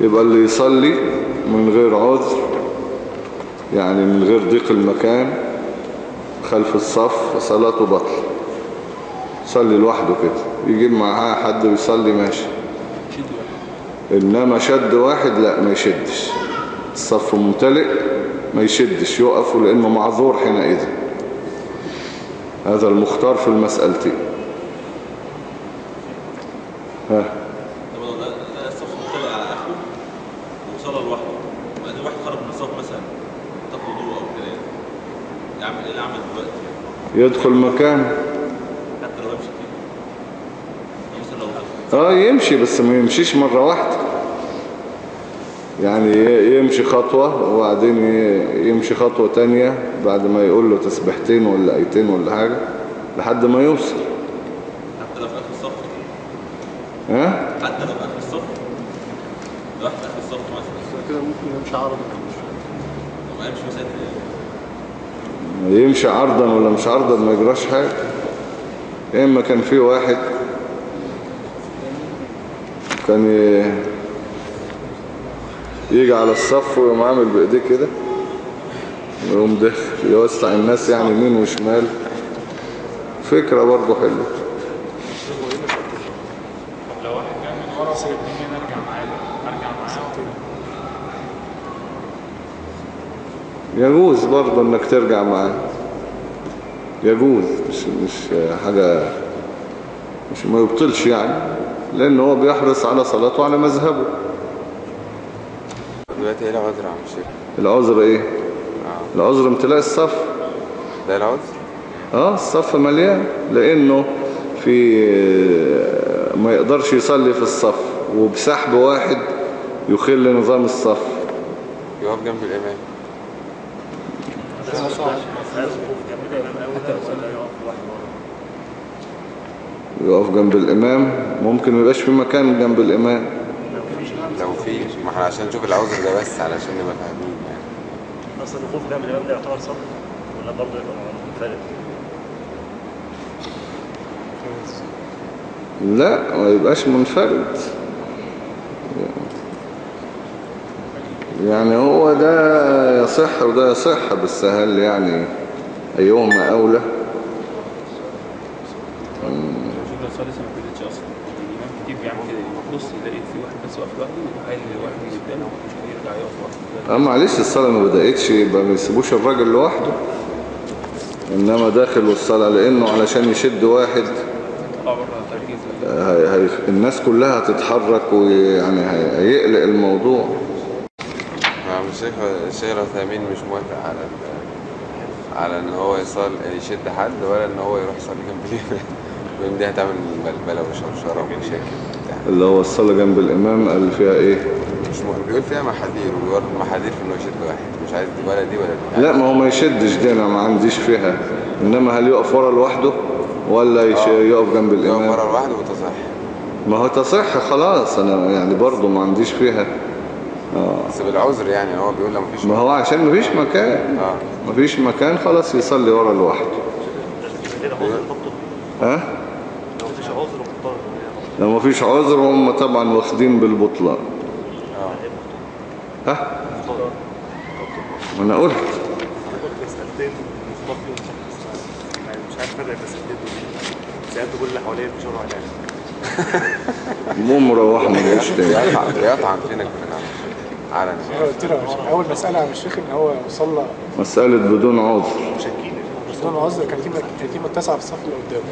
يبقى اللي يصلي من غير عذر يعني من غير ضيق المكان خلف الصف صلاته بطل. يصلي لوحده كده يجيب معاه حد ويصلي ماشي. إنما شد واحد لا ما يشدش. الصف ممتلئ ما يشدش يقف لأنه معذور حينئذ. هذا المختار في المسألتين. ها. دلوقتي؟ يدخل مكان. حتى لو يمشي آه يمشي بس ما يمشيش مرة واحدة. يعني يمشي خطوة وبعدين يمشي خطوة تانية بعد ما يقول له تسبيحتين ولا ايتين ولا حاجة لحد ما يوصل. حتى لو في آخر الصف. ها؟ حتى لو في آخر الصف. لو في آخر الصف مثلا. كده ممكن يمشي عرض لو ما يمشي مثلا يمشي عرضا ولا مش عرضا ما يجراش حاجة. يا إما كان في واحد كان يجي على الصف ويقوم عامل بإيديه كده ويقوم داخل يوسع الناس يعني يمين وشمال. فكرة برضه حلوة. لو واحد جاي من ورا معاه أرجع معاه يجوز برضه إنك ترجع معاه. يجوز مش مش حاجة مش ما يبطلش يعني لأن هو بيحرص على صلاته على مذهبه. دلوقتي إيه العذر يا عم الشيخ؟ العذر إيه آه العذر امتلاء الصف ده العذر؟ آه الصف مليان لأنه في ما يقدرش يصلي في الصف وبسحب واحد يخل نظام الصف يقف جنب ورا؟ يقف جنب الامام ممكن ما يبقاش في مكان جنب الامام لو مفيش لو في ما إحنا عشان نشوف العذر ده بس علشان نبقى فاهمين يعني. أصل الوقوف جنب الإمام ده يعتبر صف ولا برضه يبقى منفرد؟ لا ما يبقاش منفرد. يعني هو ده يصح وده يصح بس هل يعني أيهما أولى؟ كتير بيعمل كده؟ يبص يلاقي في واحد بس واقف لوحده قدامه مش هيرجع يقف لوحده. أه معلش الصلاة ما بدأتش يبقى ما يسيبوش الراجل لوحده. إنما داخل والصلاة لأنه علشان يشد واحد. هي هي الناس كلها هتتحرك ويعني هي- هيقلق الموضوع. عم الشيخ الشيخ مش موافق على على إن هو يصل يشد حد ولا إن هو يروح يصلي جنب الإمام. الإمام دي هتعمل بلبلة وشرشرة ومشاكل وبتاع اللي هو الصلاة جنب الإمام قال فيها إيه مش م... بيقول فيها محاذير وبيقول محاذير في انه يشد واحد مش عايز دي ولا دي ولا دي لا ما هو ما يشدش دي أنا ما عنديش فيها انما هل يقف ورا لوحده ولا يش... آه. يقف جنب يقف الامام مرة لوحده وتصح ما هو تصح خلاص أنا يعني برضو ما عنديش فيها آه بس بالعذر يعني هو بيقول لو مفيش ما هو عشان ما فيش مكان آه ما فيش مكان خلاص يصلي ورا لوحده ها لو مفيش عذر مضطر لو ما فيش عذر هم طبعا واخدين بالبطلان آه ها؟ ما أنا قلت. مسألتين مصطفى ومصطفى مش عارف فرق بس سألت كل اللي حواليا بشرع المهم روحنا مش تاني بيقطع فينك؟ له مش- أول مسألة عن الشيخ إن هو صلى. مسألة بدون عذر. مشكين بدون عذر كان في كان في متسعه في الصف اللي قدامه.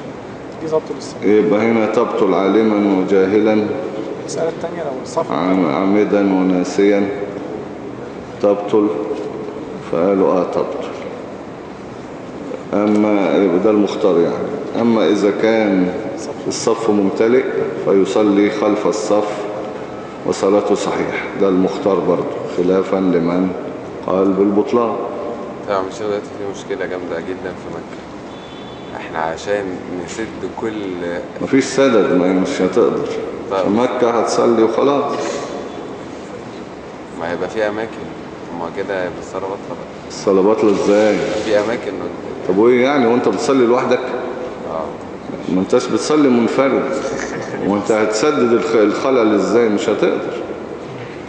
دي للصلاه يبقى هنا تبطل عالما وجاهلا. المساله الثانية لو الصف عام- عامدا وناسيا. تبطل. فقالوا آه تبطل. أما يبقى ده المختار يعني. أما إذا كان الصف ممتلئ فيصلي خلف الصف وصلاته صحيح ده المختار برضه. خلافا لمن قال بالبطلان. طبعا مش دلوقتي في مشكلة جامدة جدا في مكة. إحنا عشان نسد كل مفيش سدد ما مش هتقدر. في مكة هتصلي وخلاص. ما هيبقى في أماكن. ما كده هيبقى الصلاة بطلة الصلاة باطلة إزاي؟ في أماكن طب وإيه يعني وأنت بتصلي لوحدك؟ آه. ما أنتش بتصلي منفرد. <laughs> وأنت هتسدد الخ- الخلل إزاي؟ مش هتقدر.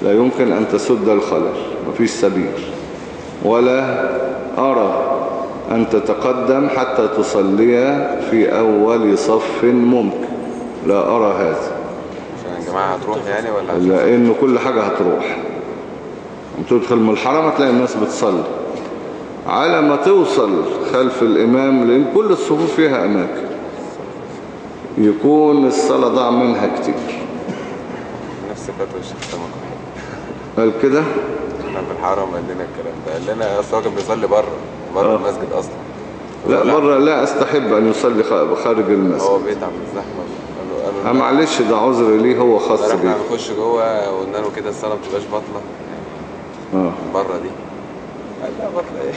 لا يمكن أن تسد الخلل. مفيش سبيل. ولا أرى. أن تتقدم حتى تصلي في أول صف ممكن. لا أرى هذا. عشان الجماعة هتروح يعني ولا؟ لأن كل حاجة هتروح. تدخل من الحرم هتلاقي الناس بتصلي. على ما توصل خلف الإمام لأن كل الصفوف فيها أماكن. يكون الصلاة ضاع منها كتير. نفس فتوى الشيخ سمك قال كده؟ إحنا في الحرم قال لنا الكلام ده. قال لنا هو كان بيصلي بره. بره آه. المسجد أصلا. لا لا، بره لا أستحب أن يصلي خارج هو المسجد بيتعب من الزحمة قالوا قالوا معلش ده عذر ليه هو خاص إحنا بيه. هنخش جوه وقلنا له كده الصلاة ما بتبقاش باطلة. أه. بره دي. قال لا باطلة إيه؟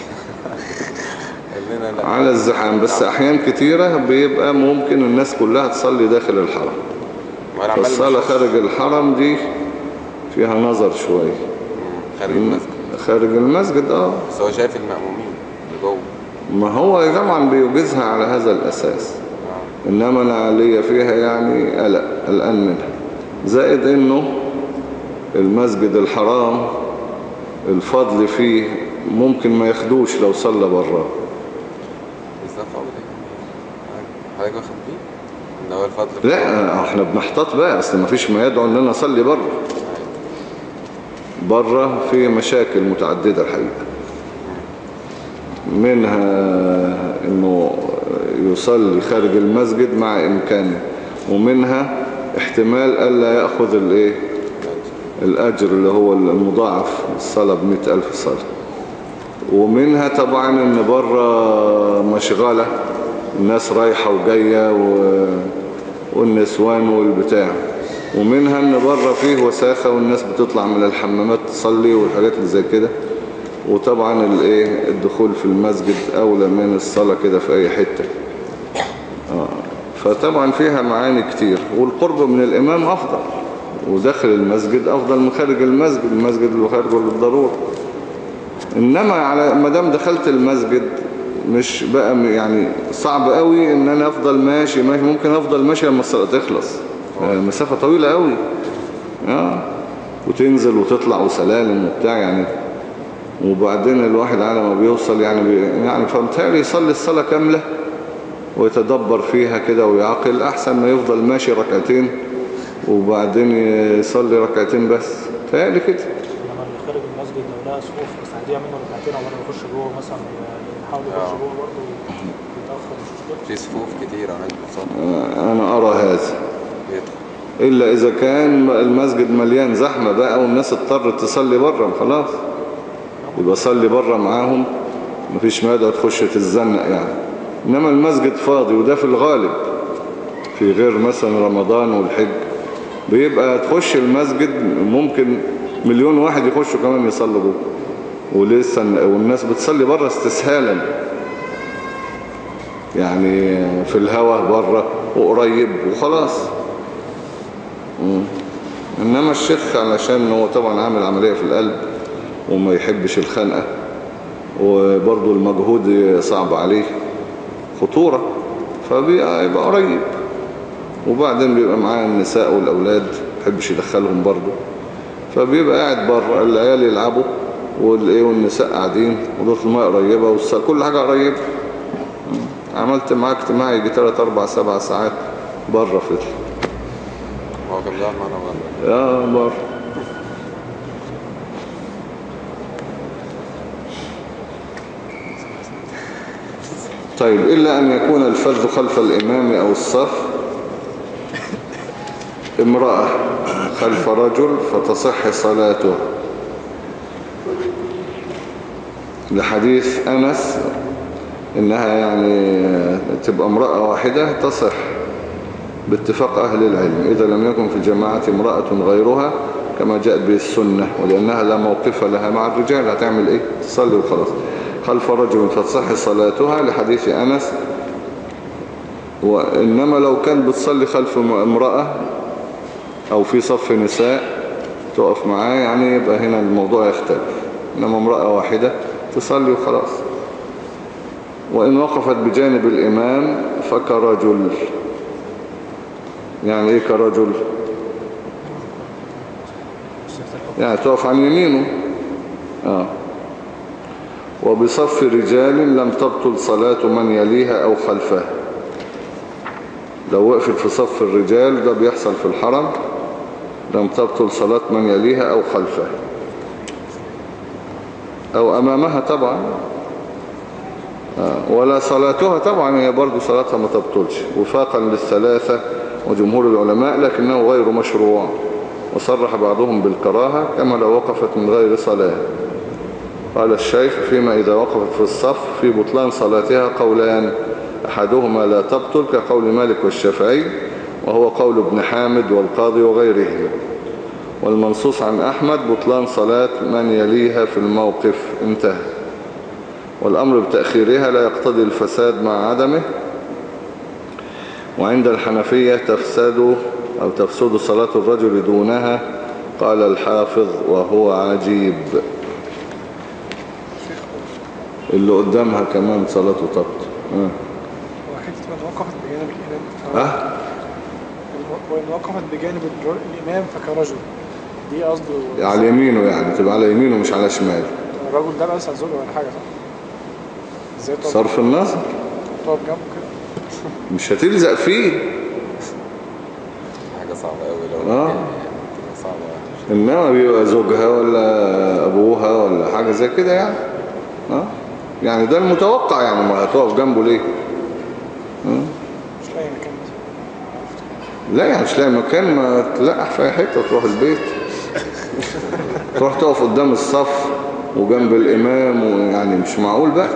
<laughs> على الزحام بس أحيان كتيرة بيبقى ممكن الناس كلها تصلي داخل الحرم. بشوف- خارج الحرم دي فيها نظر شوية. خارج المسجد. خارج المسجد أه. بس هو شايف المأمومين. ما هو طبعا بيوجزها على هذا الأساس. إنما أنا ليا فيها يعني قلق قلقان منها. زائد إنه المسجد الحرام الفضل فيه ممكن ما ياخدوش لو صلى براه حضرتك واخد بيه هو الفضل لا إحنا بنحتاط بقى. أصل ما فيش ما يدعو إن أنا أصلي بره بره في مشاكل متعددة الحقيقة. منها إنه يصلي خارج المسجد مع إمكانه ومنها احتمال ألا يأخذ الإيه؟ الأجر اللي هو المضاعف الصلاة بمئة ألف صلاة. ومنها طبعا إن بره مشغلة الناس رايحة وجاية و... والنسوان والبتاع. ومنها إن بره فيه وساخة والناس بتطلع من الحمامات تصلي والحاجات اللي زي كده. وطبعا الإيه الدخول في المسجد أولى من الصلاة كده في أي حتة. آه. فطبعا فيها معاني كتير والقرب من الإمام أفضل وداخل المسجد أفضل من خارج المسجد المسجد اللي خارجه للضرورة. إنما على ما دام دخلت المسجد مش بقى يعني صعب قوي إن أنا أفضل ماشي ماشي ممكن أفضل ماشي لما الصلاة تخلص. آه، مسافة طويلة قوي آه وتنزل وتطلع وسلالم وبتاع يعني وبعدين الواحد على ما بيوصل يعني بي يعني فمتهيألي يصلي الصلاة كاملة ويتدبر فيها كده ويعقل أحسن ما يفضل ماشي ركعتين وبعدين يصلي ركعتين بس. تهيألي كده. إنما اللي خارج المسجد لو لقى صفوف بس هديها منه ركعتين أو أنا بخش جوه مثلا يحاول يخش آه. جوه برضه يتأخر مش مشكلة. في صفوف كتير وناس بتصلي آه، أنا أرى هذا. إلا إذا كان المسجد مليان زحمة بقى والناس اضطرت تصلي بره خلاص. يبقى صلي بره معاهم مفيش مادة تخش تتزنق يعني. إنما المسجد فاضي وده في الغالب في غير مثلا رمضان والحج. بيبقى تخش المسجد ممكن مليون واحد يخشوا كمان يصلوا جوه. ولسه والناس بتصلي بره استسهالا. يعني في الهوا بره وقريب وخلاص. مم. إنما الشيخ علشان هو طبعا عامل عملية في القلب. وما يحبش الخنقة. وبرضه المجهود صعب عليه. خطورة. فبيبقى يبقى قريب. وبعدين بيبقى معاه النساء والأولاد. ما يحبش يدخلهم برضه. فبيبقى قاعد بره. العيال يلعبوا. والإيه والنساء قاعدين. ودوت الماء قريبة. كل حاجة قريبة. عملت معاه اجتماع يجي 3 4 7 ساعات بره في هو كان بيقعد معانا بره يا بر طيب إلا أن يكون الفرد خلف الإمام أو الصف امرأة خلف رجل فتصح صلاته. لحديث أنس إنها يعني تبقى امرأة واحدة تصح باتفاق أهل العلم. إذا لم يكن في الجماعة امرأة غيرها كما جاءت به السنة ولأنها لا موقف لها مع الرجال هتعمل إيه؟ تصلي وخلاص. خلف رجل فتصح صلاتها لحديث أنس وإنما لو كان بتصلي خلف امرأة أو في صف نساء تقف معاه يعني يبقى هنا الموضوع يختلف. إنما امرأة واحدة تصلي وخلاص. وإن وقفت بجانب الإمام فكرجل. يعني إيه كرجل؟ يعني تقف عن يمينه. آه. وبصف رجال لم تبطل صلاة من يليها أو خلفها لو وقفت في صف الرجال ده بيحصل في الحرم. لم تبطل صلاة من يليها أو خلفها أو أمامها طبعا. آه. ولا صلاتها طبعا هي برضو صلاتها ما تبطلش. وفاقا للثلاثة وجمهور العلماء لكنه غير مشروع. وصرح بعضهم بالكراهة كما لو وقفت من غير صلاة. قال الشيخ فيما إذا وقفت في الصف في بطلان صلاتها قولان أحدهما لا تبطل كقول مالك والشافعي وهو قول ابن حامد والقاضي وغيره. والمنصوص عن أحمد بطلان صلاة من يليها في الموقف. انتهى. والأمر بتأخيرها لا يقتضي الفساد مع عدمه. وعند الحنفية تفسد أو تفسد صلاة الرجل دونها قال الحافظ وهو عجيب. اللي قدامها كمان صلاته تبطل آه. وحته من وقفت بجانب الإمام. ها؟ وإن وقفت بجانب الإمام فكرجل. دي قصده. على يمينه يعني تبقى على يمينه مش على شماله. الرجل ده مثلا زوجه ولا حاجة صح؟ إزاي تقف صرف النظر تقف جنبه كده. مش هتلزق فيه. حاجة صعبة أوي لو آه. يعني صعبة. يعني. إنما بيبقى زوجها ولا أبوها ولا حاجة زي كده يعني. يعني ده المتوقع يعني ما هتقف جنبه ليه؟ مش لاقي مكان لا يعني مش لاقي مكان ما تلقح في حتة وتروح البيت. تروح تقف قدام الصف وجنب الإمام ويعني مش معقول بقى.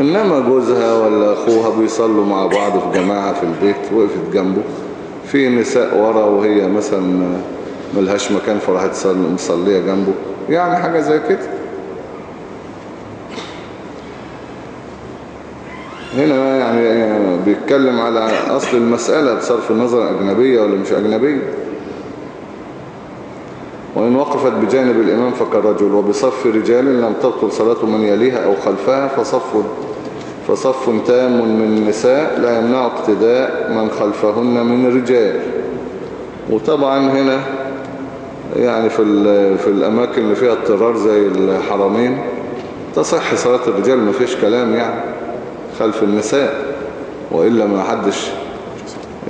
إنما جوزها ولا أخوها بيصلوا مع بعض في جماعة في البيت وقفت جنبه. في نساء ورا وهي مثلا ملهاش مكان فراحت مصلية جنبه. يعني حاجة زي كده. هنا يعني بيتكلم على أصل المسألة بصرف النظر أجنبية ولا مش أجنبية. وإن وقفت بجانب الإمام فكالرجل وبصف رجال لم تبطل صلاة من يليها أو خلفها فصف فصف تام من النساء لا يمنع اقتداء من خلفهن من الرجال وطبعا هنا يعني في في الأماكن اللي فيها اضطرار زي الحرمين تصح صلاة الرجال ما فيش كلام يعني. خلف النساء وإلا ما حدش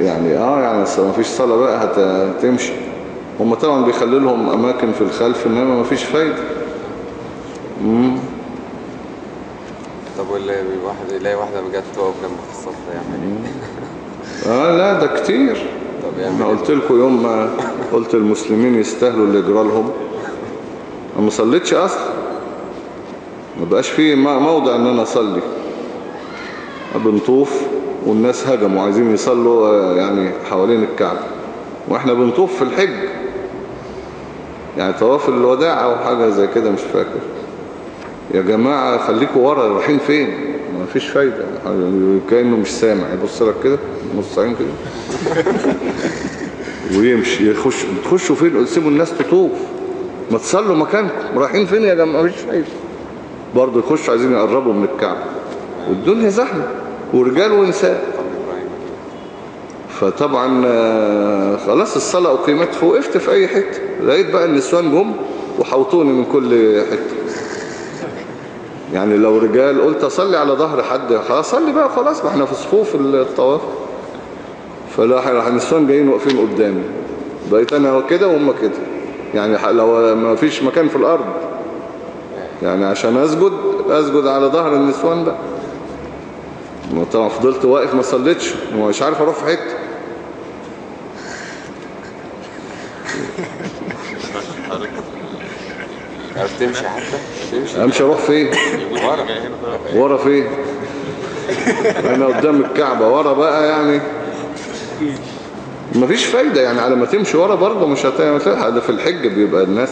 يعني آه يعني ما فيش صلاة بقى هت- هتمشي هم طبعا بيخلي لهم أماكن في الخلف إنما ما فيش فايدة مم. طب واللي واحد يلاقي واحدة بجد تقف جنبه في الصف ده يعمل إيه؟ آه لا ده كتير طب يعمل أنا إيه؟ قلت لكم يوم ما قلت المسلمين يستاهلوا اللي يجرى لهم أنا ما صليتش أصلا ما بقاش فيه موضع إن أنا أصلي بنطوف والناس هجموا عايزين يصلوا آه، يعني حوالين الكعبة. وإحنا بنطوف في الحج. يعني طواف الوداع أو حاجة زي كده مش فاكر. يا جماعة خليكوا ورا رايحين فين؟ ما فيش فايدة. كأنه مش سامع. يبص لك كده نص عين كده. <laughs> ويمشي يخش تخشوا فين؟ سيبوا الناس تطوف. ما تصلوا مكانكم. رايحين فين يا جماعة؟ مفيش فايدة. برضه يخشوا عايزين يقربوا من الكعبة. والدنيا زحمة ورجال ونساء. فطبعا آه، خلاص الصلاة أقيمت فوقفت في أي حتة. لقيت بقى النسوان جم وحوطوني من كل حتة. يعني لو رجال قلت أصلي على ظهر حد خلاص صلي بقى خلاص ما إحنا في صفوف الطواف. فلا النسوان جايين واقفين قدامي. بقيت أنا كده وهم كده. يعني لو ما فيش مكان في الأرض. يعني عشان أسجد أسجد على ظهر النسوان بقى. ما طبعا فضلت واقف ما صليتش ومش عارف أروح في حتة. عرفت تمشي حتى؟ تمشي. أمشي أروح فين؟ ورا. ورا فين؟ أنا قدام الكعبة ورا بقى يعني. مفيش فايدة يعني على ما تمشي ورا برضه مش هتلحق. ده في الحج بيبقى الناس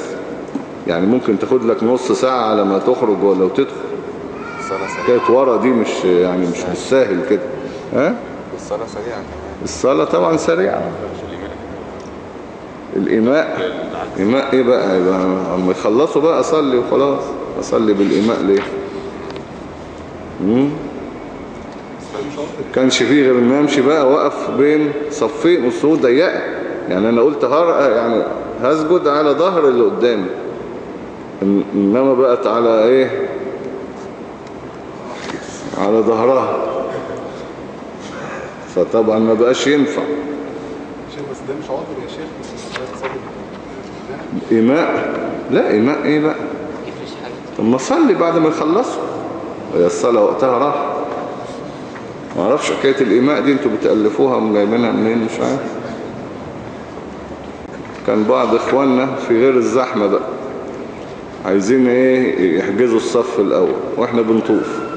يعني ممكن تاخد لك نص ساعة على ما تخرج ولا تدخل الصلاة سريعة. كانت ورا دي مش يعني مش بالساهل كده. ها؟ الصلاة سريعة. كمان الصلاة طبعا سريعة. الإيماء. إيماء إيه بقى؟ يبقى أما يخلصوا بقى أصلي وخلاص. أصلي بالإيماء ليه؟ مم؟ كانش فيه غير إن أمشي بقى وقف بين صفين. والصفوف ضيقة يعني أنا قلت هر يعني هسجد على ظهر اللي قدامي. إن- إنما بقت على إيه؟ على ظهرها. فطبعا ما بقاش ينفع. شيخ بس ده مش عذر يا شيخ إيماء؟ لا إيماء إيه بقى؟ طب ما صلي بعد ما يخلصوا. هي الصلاة وقتها راح. ما أعرفش حكاية الإيماء دي أنتوا بتألفوها وجايبينها منين؟ مش عارف. كان بعض إخواننا في غير الزحمة بقى عايزين إيه؟ يحجزوا الصف الأول وإحنا بنطوف.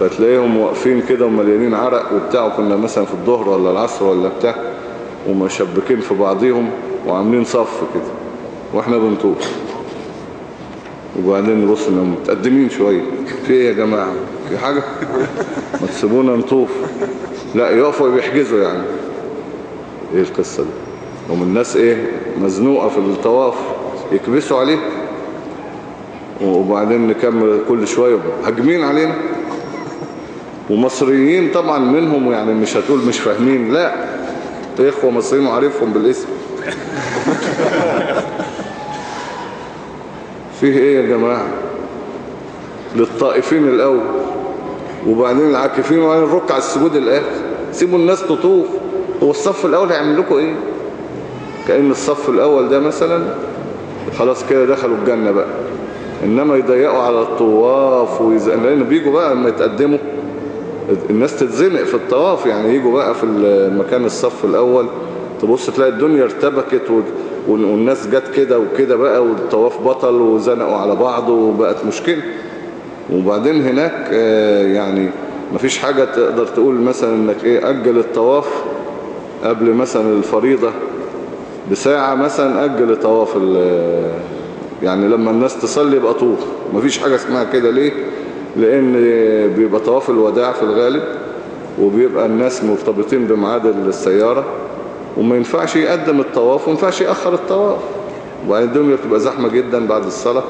فتلاقيهم واقفين كده ومليانين عرق وبتاع كنا مثلا في الظهر ولا العصر ولا بتاع ومشبكين في بعضيهم وعاملين صف كده وإحنا بنطوف. وبعدين نبص إنهم متقدمين شوية. في إيه يا جماعة؟ في حاجة؟ ما تسيبونا نطوف. لا يقفوا بيحجزوا يعني. إيه القصة دي؟ هم الناس إيه؟ مزنوقة في الطواف يكبسوا عليه. وبعدين نكمل كل شوية. هجمين علينا؟ ومصريين طبعا منهم يعني مش هتقول مش فاهمين لا. إخوة مصريين وعارفهم بالاسم. <laughs> فيه إيه يا جماعة؟ للطائفين الأول. وبعدين العاكفين وبعدين الركع السجود الآخر. سيبوا الناس تطوف. هو الصف الأول هيعمل لكم إيه؟ كأن الصف الأول ده مثلا خلاص كده دخلوا الجنة بقى. إنما يضيقوا على الطواف ويز... لأن بيجوا بقى لما يتقدموا. الناس تتزنق في الطواف يعني يجوا بقى في المكان الصف الأول تبص تلاقي الدنيا ارتبكت والناس جت كده وكده بقى والطواف بطل وزنقوا على بعض وبقت مشكلة. وبعدين هناك آه، يعني مفيش حاجة تقدر تقول مثلا إنك إيه أجل الطواف قبل مثلا الفريضة بساعة مثلا أجل طواف يعني لما الناس تصلي يبقى طوف. مفيش حاجة اسمها كده. ليه؟ لأن بيبقى طواف الوداع في الغالب وبيبقى الناس مرتبطين بميعاد السيارة وما ينفعش يقدم الطواف وما ينفعش يأخر الطواف. وبعدين الدنيا بتبقى زحمة جدا بعد الصلاة.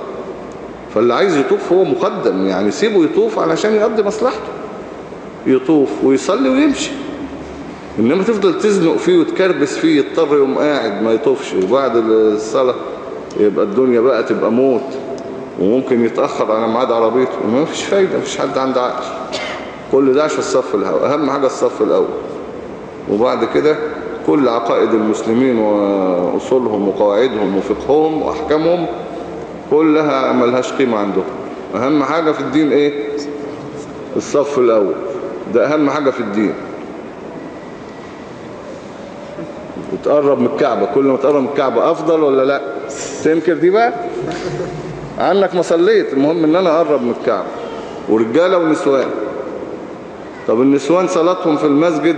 فاللي عايز يطوف هو مقدم يعني سيبه يطوف علشان يقضي مصلحته. يطوف ويصلي ويمشي. إنما تفضل تزنق فيه وتكربس فيه يضطر يقوم قاعد ما يطوفش. وبعد الصلاة يبقى الدنيا بقى تبقى موت. وممكن يتأخر على ميعاد عربيته. ما فيش فايدة ما فيش حد عنده عقل. كل ده عشان الصف الأول. أهم حاجة الصف الأول. وبعد كده كل عقائد المسلمين وأصولهم وقواعدهم وفقههم وأحكامهم كلها ملهاش قيمة عندهم. أهم حاجة في الدين إيه؟ الصف الأول. ده أهم حاجة في الدين. وتقرب من الكعبة. كل ما تقرب من الكعبة أفضل ولا لأ؟ تنكر دي بقى. عنك ما صليت المهم إن أنا أقرب من الكعبة. ورجالة ونسوان. طب النسوان صلاتهم في المسجد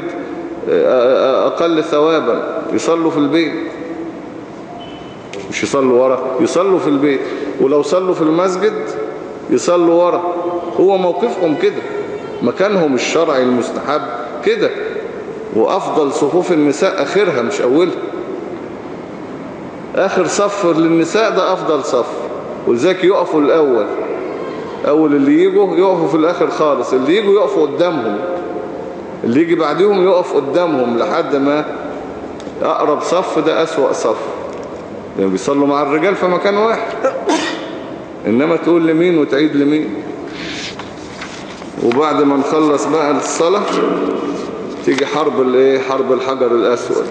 آه، أقل ثوابا. يصلوا في البيت. مش يصلوا ورا يصلوا في البيت. ولو صلوا في المسجد يصلوا ورا. هو موقفهم كده. مكانهم الشرعي المستحب كده. وأفضل صفوف النساء آخرها مش أولها. آخر صف للنساء ده أفضل صف. ولذلك يقفوا الأول. أول اللي يجوا يقفوا في الآخر خالص. اللي يجوا يقفوا قدامهم. اللي يجي بعدهم يقف قدامهم لحد ما أقرب صف ده أسوأ صف. يعني بيصلوا مع الرجال في مكان واحد. إنما تقول لمين وتعيد لمين. وبعد ما نخلص بقى الصلاة تيجي حرب الإيه؟ حرب الحجر الأسود.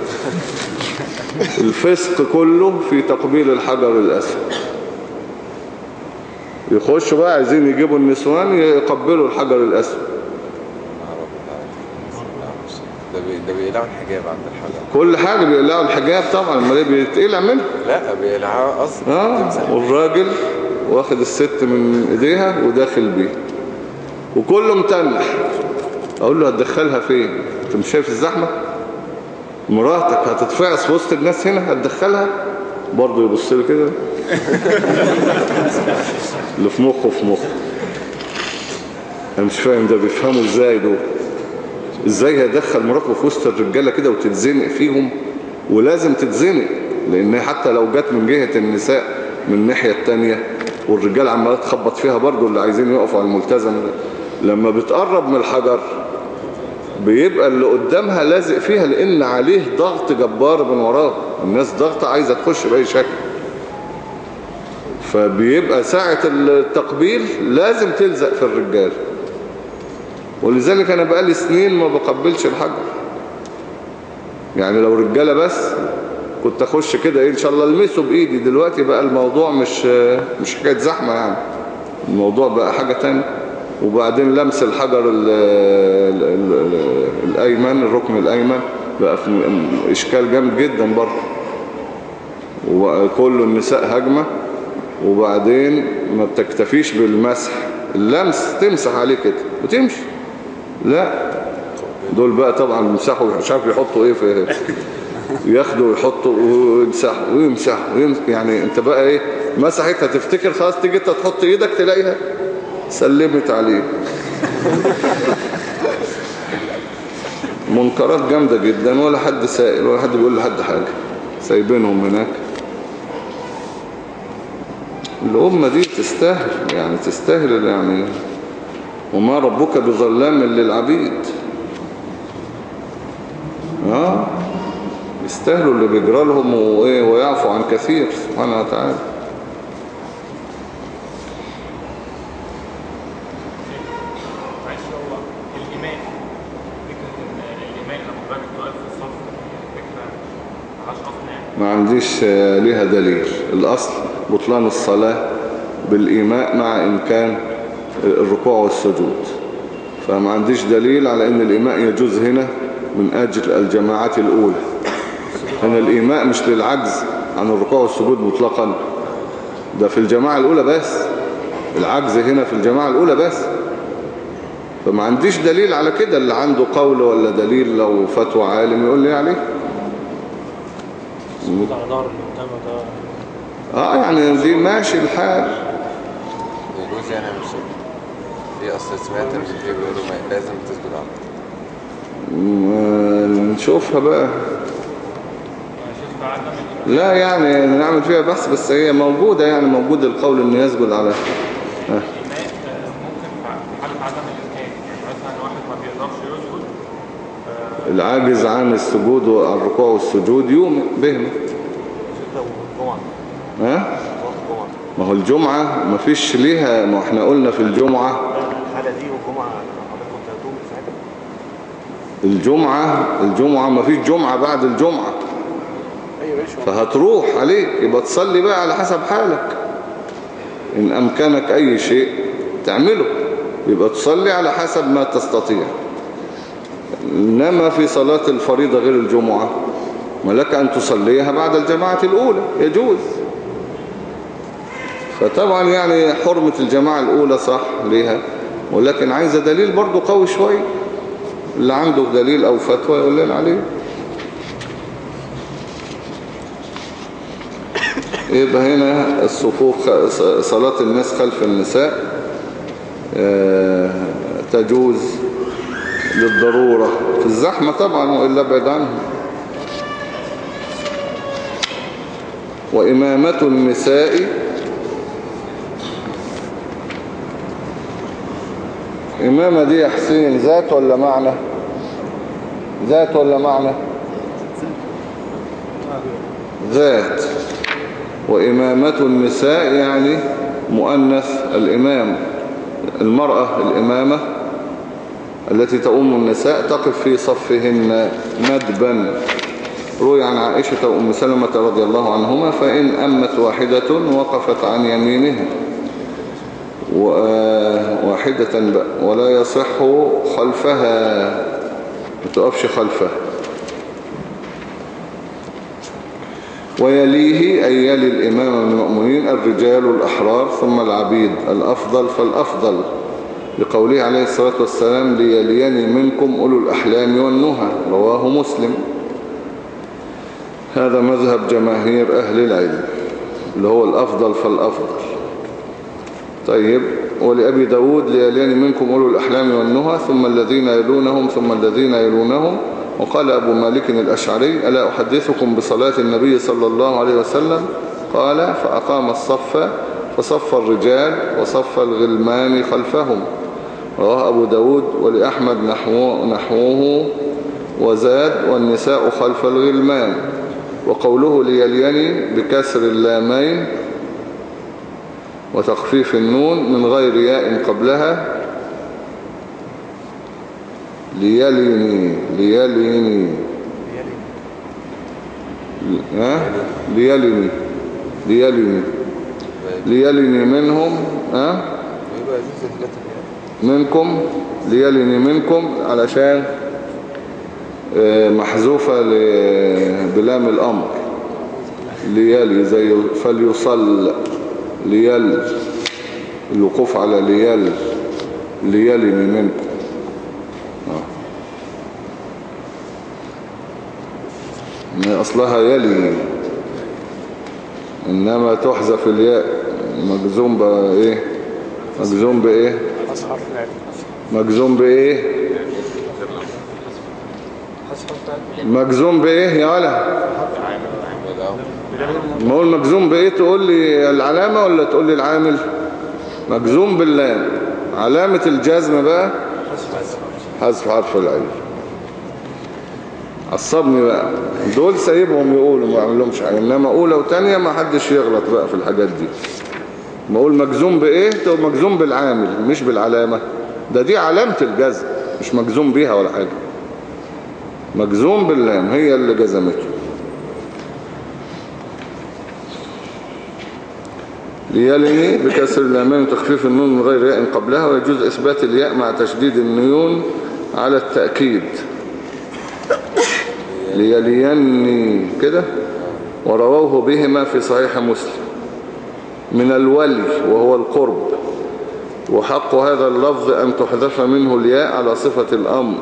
الفسق كله في تقبيل الحجر الأسود. يخشوا بقى عايزين يجيبوا النسوان يقبلوا الحجر الأسود. ده بي... ده بيقلعوا الحجاب عند الحجر. كل حاجة بيقلعوا الحجاب طبعا. امال إيه بيتقلع منها لا بيقلعوها أصلا. آه والراجل واخد الست من إيديها وداخل بيه. وكله متنح. أقول له هتدخلها فين؟ أنت مش شايف الزحمة؟ مراتك هتتفعص في وسط الناس هنا؟ هتدخلها؟ برضه يبص لي كده. <laughs> اللي في مخه في مخه. أنا مش فاهم ده بيفهموا إزاي دول. إزاي هيدخل مراته في وسط الرجالة كده وتتزنق فيهم؟ ولازم تتزنق لأن حتى لو جت من جهة النساء من الناحية التانية والرجال عمالة تخبط فيها برضو اللي عايزين يقفوا على الملتزم لما بتقرب من الحجر بيبقى اللي قدامها لازق فيها لأن عليه ضغط جبار من وراه. الناس ضغط عايزة تخش بأي شكل. فبيبقى ساعة التقبيل لازم تلزق في الرجال. ولذلك أنا بقالي سنين ما بقبلش الحجر يعني لو رجالة بس كنت أخش كده إيه إن شاء الله ألمسه بإيدي. دلوقتي بقى الموضوع مش مش حكاية زحمة يعني. الموضوع بقى حاجة تانية. وبعدين لمس الحجر ال ال ال الأيمن الركن الأيمن بقى في إشكال جامد جدا برضه. وكل النساء هجمة. وبعدين ما بتكتفيش بالمسح. اللمس تمسح عليه كده وتمشي. لا. دول بقى طبعا بيمسحوا مش عارف يحطوا إيه في <laughs> ياخدوا ويحطوا ويمسحوا ويمسحوا ويمسح يعني أنت بقى إيه مسحت هتفتكر خلاص تيجي أنت تحط إيدك تلاقيها. سلمت عليه. منكرات جامدة جدا ولا حد سائل ولا حد بيقول لحد حاجة. سايبينهم هناك. الأمة دي تستاهل يعني تستاهل يعني. وما ربك بظلام للعبيد. آه يستاهلوا اللي بيجرى لهم وإيه ويعفو عن كثير. سبحانه وتعالى معلش هو الإيمان فكرة إن الإيمان لما الراجل واقف في الصف فكرة ملهاش أصل يعني ما عنديش آه، ليها دليل. الأصل بطلان الصلاة بالإيماء مع إمكان الركوع والسجود. فما عنديش دليل على أن الإيماء يجوز هنا من أجل الجماعات الأولى. هنا الإيماء مش للعجز عن الركوع والسجود مطلقا. ده في الجماعة الأولى بس. العجز هنا في الجماعة الأولى بس. فما عنديش دليل على كده. اللي عنده قول ولا دليل لو فتوى عالم يقول لي عليه السجود على ظهر اللي قدامه ده آه يعني دي ماشي الحال. يجوز يعني مش في اصل سمعت إن في بيقولوا ما لازم تسجد على الأرض. م- نشوفها بقى. لا يعني نعمل فيها بحث بس هي موجودة يعني موجود القول إنه يسجد على آه. آه، ممكن في حالة عدم الإمكان يعني مثلا واحد ما بيقدرش يسجد آه، العاجز عن السجود والركوع والسجود يوم بهم. ها؟ ما هو الجمعة ما فيش ليها ما إحنا قلنا في الجمعة. الحالة دي الجمعة الجمعة ما فيش جمعة بعد الجمعة. فهتروح عليك يبقى تصلي بقى على حسب حالك. إن أمكنك أي شيء تعمله يبقى تصلي على حسب ما تستطيع. إنما في صلاة الفريضة غير الجمعة. ما لك أن تصليها بعد الجماعة الأولى. يجوز. فطبعا يعني حرمة الجماعة الأولى صح ليها. ولكن عايزة دليل برضو قوي شوي. اللي عنده دليل أو فتوى يقول لنا عليه. يبقى هنا الصفوف صلاة الناس خلف النساء. آه، تجوز. للضرورة. في الزحمة طبعا وإلا بعد عنها وإمامة النساء إمامة دي يا حسين ذات ولا معنى؟ ذات ولا معنى؟ ذات. وإمامة النساء يعني مؤنث الإمام المرأة الإمامة. التي تؤم النساء تقف في صفهن ندبا. روي عن عائشة وأم سلمة رضي الله عنهما فإن أمت واحدة وقفت عن يمينها واحدة بقى ولا يصح خلفها. ما تقفش خلفها ويليه أي يلي الإمام من المؤمنين الرجال الأحرار ثم العبيد الأفضل فالأفضل. لقوله عليه الصلاة والسلام ليليني منكم أولو الأحلام والنهى رواه مسلم. هذا مذهب جماهير أهل العلم اللي هو الأفضل فالأفضل. طيب ولأبي داود ليليني منكم أولو الأحلام والنهى ثم الذين يلونهم ثم الذين يلونهم. وقال أبو مالك الأشعري ألا أحدثكم بصلاة النبي صلى الله عليه وسلم؟ قال فأقام الصف فصف الرجال وصف الغلمان خلفهم. رواه أبو داود ولأحمد نحوه, وزاد والنساء خلف الغلمان. وقوله ليليني بكسر اللامين وتخفيف النون من غير ياء قبلها. ليليني ليليني ها؟ ليليني ليليني منهم ها؟ يبقى يجوز الكتب منكم ليلني منكم علشان آه، محذوفة بلام الأمر. ليلي زي فليصل ليل الوقوف على ليل ليلني منكم. آه. أصلها يلي. إنما تحذف الياء. مجزوم بإيه؟ مجزوم بإيه؟ العلم مجزوم بإيه؟ مجزوم بإيه يا ولا ما هو المجزوم بإيه؟ تقول لي العلامة ولا تقول لي العامل؟ مجزوم باللام. علامة الجزم بقى؟ حذف حرف العلم عصبني بقى. دول سايبهم يقولوا ما عملهمش حاجة. إنما أولى وتانية ما حدش يغلط بقى في الحاجات دي. ما أقول مجزوم بإيه؟ تقول مجزوم بالعامل مش بالعلامة. ده دي علامة الجزم مش مجزوم بيها ولا حاجة. مجزوم باللام هي اللي جزمته. ليلني بكسر اللامين وتخفيف النون من غير ياء قبلها ويجوز إثبات الياء مع تشديد النيون على التأكيد. ليليني كده؟ ورووه بهما في صحيح مسلم. من الولي وهو القرب. وحق هذا اللفظ أن تحذف منه الياء على صفة الأمر.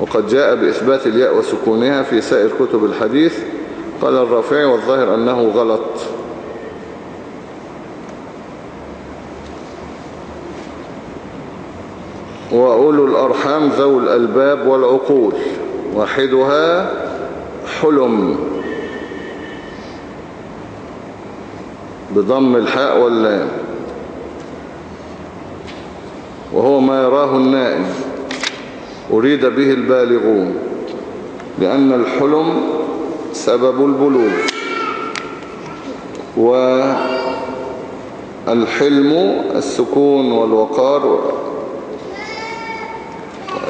وقد جاء بإثبات الياء وسكونها في سائر كتب الحديث. قال الرافعي والظاهر أنه غلط. وأولو الأرحام ذو الألباب والعقول. واحدها حلم. بضم الحاء واللام. وهو ما يراه النائم أريد به البالغون لأن الحلم سبب البلوغ. والحلم السكون والوقار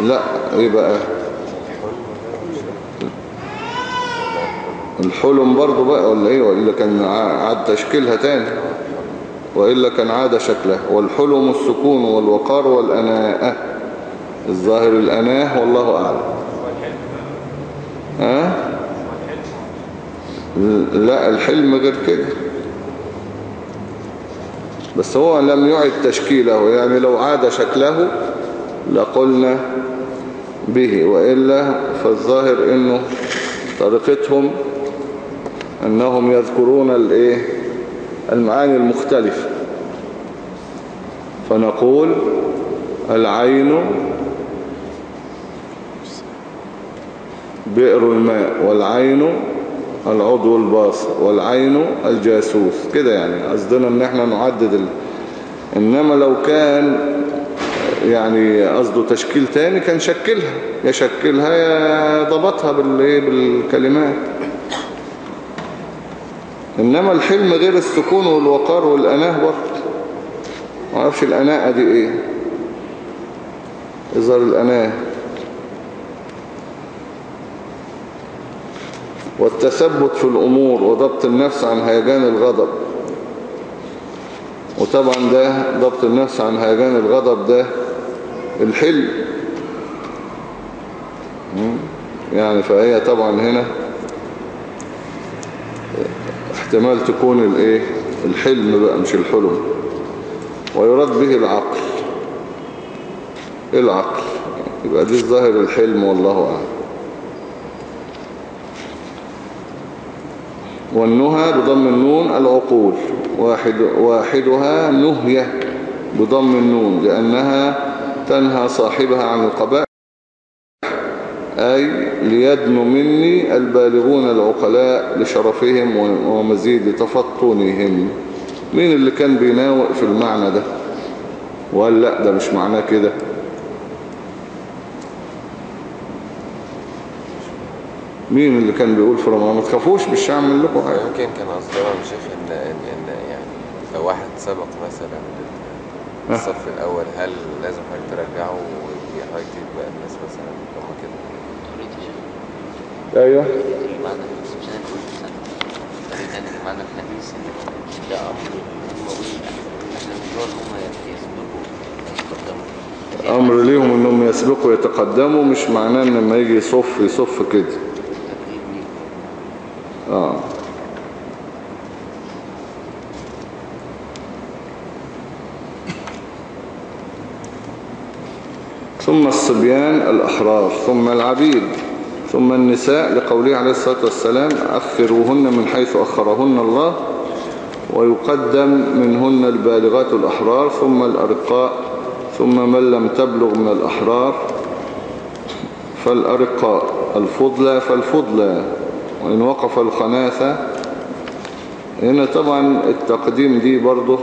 لا إيه الحلم برضو بقى ولا إيه؟ وإلا كان عاد تشكيلها تاني. وإلا كان عاد شكلها. والحلم السكون والوقار والأناءة. الظاهر الأناه والله أعلم. ها؟ لا الحلم غير كده. بس هو لم يعد تشكيله. يعني لو عاد شكله لقلنا به. وإلا فالظاهر إنه طريقتهم أنهم يذكرون الإيه؟ المعاني المختلفة. فنقول العين بئر الماء والعين العضو الباصر والعين الجاسوس. كده يعني قصدنا إن إحنا نعدد ال... إنما لو كان يعني قصده تشكيل تاني كان شكلها يشكلها يا ضبطها بالإيه؟ بالكلمات. إنما الحلم غير السكون والوقار والأناة برضه. ما أعرفش الاناء دي إيه. اظهر الأناة. والتثبت في الأمور وضبط النفس عن هيجان الغضب. وطبعا ده ضبط النفس عن هيجان الغضب ده الحلم. يعني فهي طبعا هنا احتمال تكون الايه؟ الحلم بقى مش الحلم. ويراد به العقل. العقل. يبقى دي الظاهر الحلم والله أعلم. والنهى بضم النون العقول. واحد واحدها نهية بضم النون لأنها تنهى صاحبها عن القبائل أي ليدنو مني البالغون العقلاء لشرفهم ومزيد تفطنهم. مين اللي كان بيناوئ في المعنى ده؟ وقال لا ده مش معناه كده. مين اللي كان بيقول في رمضان؟ ما تخافوش مش هعمل لكم حاجة. يمكن كان قصدنا يا شيخ ان ان يعني لو واحد سبق مثلا الصف الأول هل لازم حضرتك وحضرتك تبقى الناس مثلا هم كده أيوه. الحديث ده أمر أمر ليهم إنهم يسبقوا يتقدموا مش معناه إن لما يجي يصف يصف كده. آه. ثم الصبيان الأحرار ثم العبيد. ثم النساء لقوله عليه الصلاة والسلام أخروهن من حيث أخرهن الله ويقدم منهن البالغات الأحرار ثم الأرقاء ثم من لم تبلغ من الأحرار فالأرقاء الفضلى فالفضلى وإن وقف الخناثة هنا طبعا التقديم دي برضه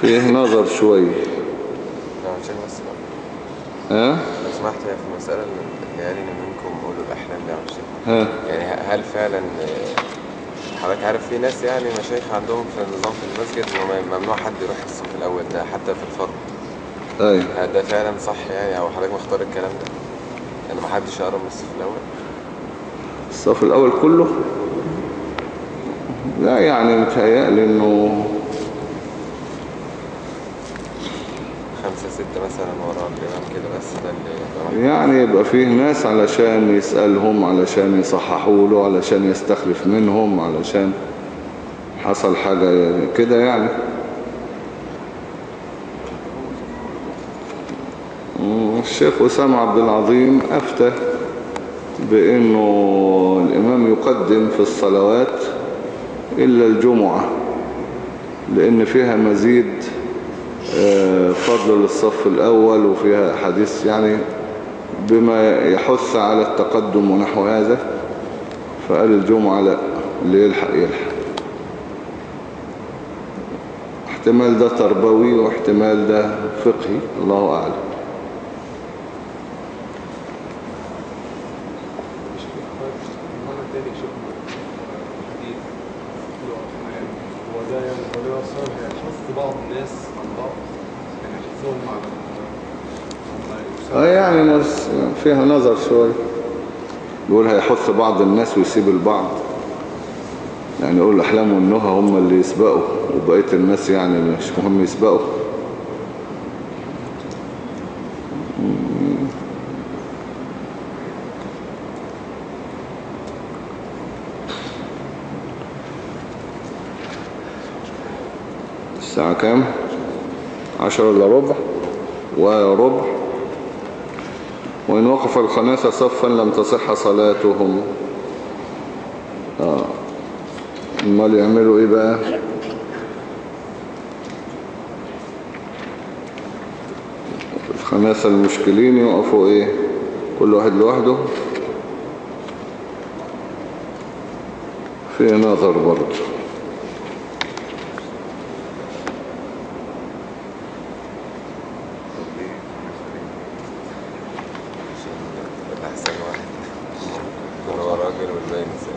فيه نظر شوية نعم ها؟ سمحت هي في قال إن منكم أولو الأحلام ده ها. يعني هل فعلا آه، حضرتك عارف في ناس يعني مشايخ عندهم في النظام في المسجد ممنوع حد يروح الصف الأول ده حتى في الفرض. أيوه. ده فعلا صح يعني؟ أو حضرتك مختار الكلام ده؟ إن محدش يقرب من الصف الأول؟ الصف الأول كله؟ لا يعني متهيألي إنه خمسة ستة مثلا ورا الإمام كده بس ده اللي يعني يبقى فيه ناس علشان يسألهم علشان يصححوا له علشان يستخلف منهم علشان حصل حاجة كده يعني. الشيخ أسامة عبد العظيم أفتى بأنه الإمام يقدم في الصلوات إلا الجمعة لأن فيها مزيد فضل للصف الأول وفيها حديث يعني بما يحث على التقدم ونحو هذا فقال الجمعة لا اللي يلحق يلحق احتمال ده تربوي واحتمال ده فقهي الله أعلم المرة التانية شفنا حديث هو ده يعني هو ده أصلا هيحث بعض الناس عن بعض يعني يحثهم على آه يعني فيها نظر شوية يقول هيحث بعض الناس ويسيب البعض يعني يقول الأحلام والنهى هم اللي يسبقوا وبقية الناس يعني مش مهم يسبقوا. الساعة كام؟ عشرة إلا ربع وربع وإن وقف الخناثة صفا لم تصح صلاتهم. آه. أمال يعملوا إيه بقى؟ الخناثة المشكلين يقفوا إيه؟ كل واحد لوحده. في نظر برضه أحسن واحد اللي هو راجل والباقي نساء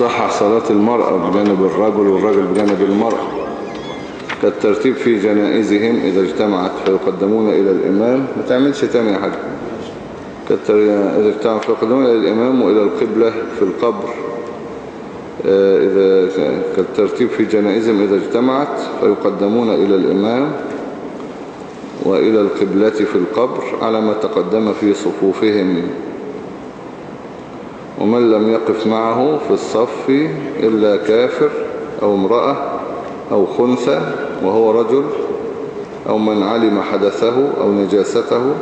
وصحح صلاة المرأة بجانب الرجل والرجل بجانب المرأة. كالترتيب في جنائزهم إذا اجتمعت فيقدمون إلى الإمام. ما تعملش تاني يا حاج. كالتر- إذا اجتمعت فيقدمون إلى الإمام وإلى القبلة في القبر. آه، إذا كالترتيب في جنائزهم إذا اجتمعت فيقدمون إلى الإمام وإلى القبلة في القبر على ما تقدم في صفوفهم. ومن لم يقف معه في الصف إلا كافر أو امرأة أو خنثى وهو رجل أو من علم حدثه أو نجاسته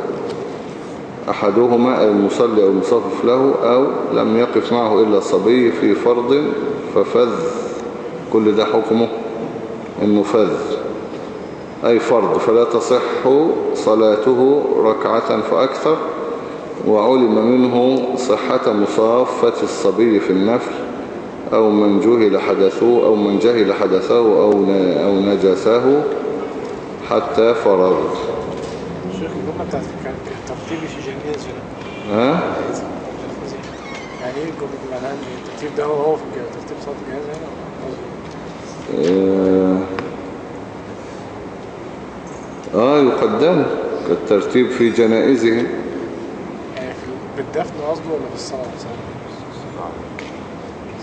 أحدهما المصلي أو المصفف له أو لم يقف معه إلا صبي في فرض ففذ كل ده حكمه إنه فذ أي فرض فلا تصح صلاته ركعة فأكثر وعلم منه صحة مصافة الصبي في النفل أو من جهل حدثه أو من جهل حدثه أو أو نجسه حتى فرغ. الشيخ الجملة بتاعت جنيز هنا ها؟ يعني إيه الجملة الترتيب ده هو هو في ترتيب صوت الجهاز هنا آه يقدم كالترتيب في جنائزهم. يعني بالدفن قصده ولا بالصلاة؟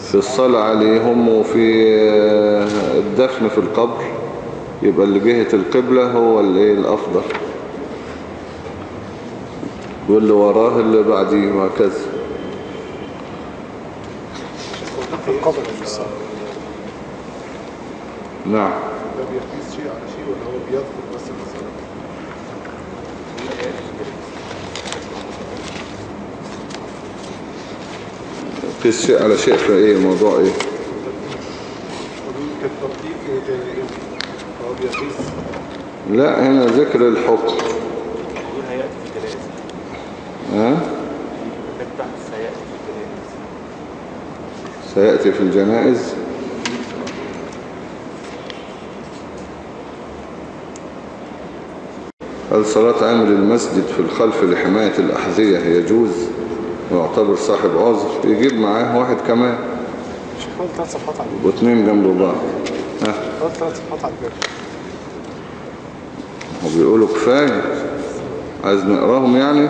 في الصلاة عليهم وفي الدفن في القبر. يبقى اللي جهة القبلة هو اللي الأفضل. واللي وراه اللي بعديه وهكذا. في القبر في الصلاة؟ نعم. ده بيقيس شيء على شيء ولا هو بيذكر بس المسألة قيس شيء على شيء في إيه؟ موضوع إيه؟ في لا هنا ذكر الحكم. في ها؟ في سيأتي في الجنائز. هل صلاة عامل المسجد في الخلف لحماية الأحذية يجوز ويعتبر صاحب عذر يجيب معاه واحد كمان. مش ثلاث صفحات على الباب واثنين جنب بعض. ها؟ ثلاث صفحات على الباب وبيقولوا كفاية. عايز نقراهم يعني؟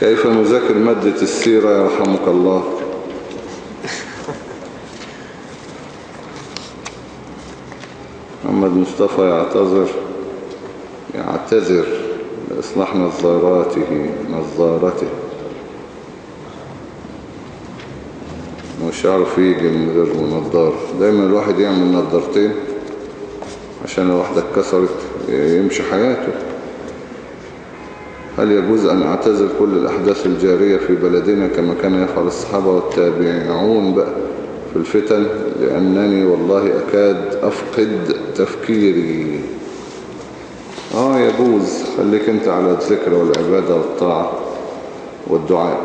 كيف نذاكر مادة السيرة يرحمك الله؟ محمد مصطفى يعتذر. يعتذر. لإصلاح نظاراته نظارته. مش عارف يجي من غير نظارة دايما الواحد يعمل نظارتين عشان لو واحدة اتكسرت يمشي حياته. هل يجوز أن أعتزل كل الأحداث الجارية في بلدنا كما كان يفعل الصحابة والتابعون بقى في الفتن؟ لأنني والله أكاد أفقد تفكيري. يجوز خليك أنت على الذكر والعبادة والطاعة والدعاء.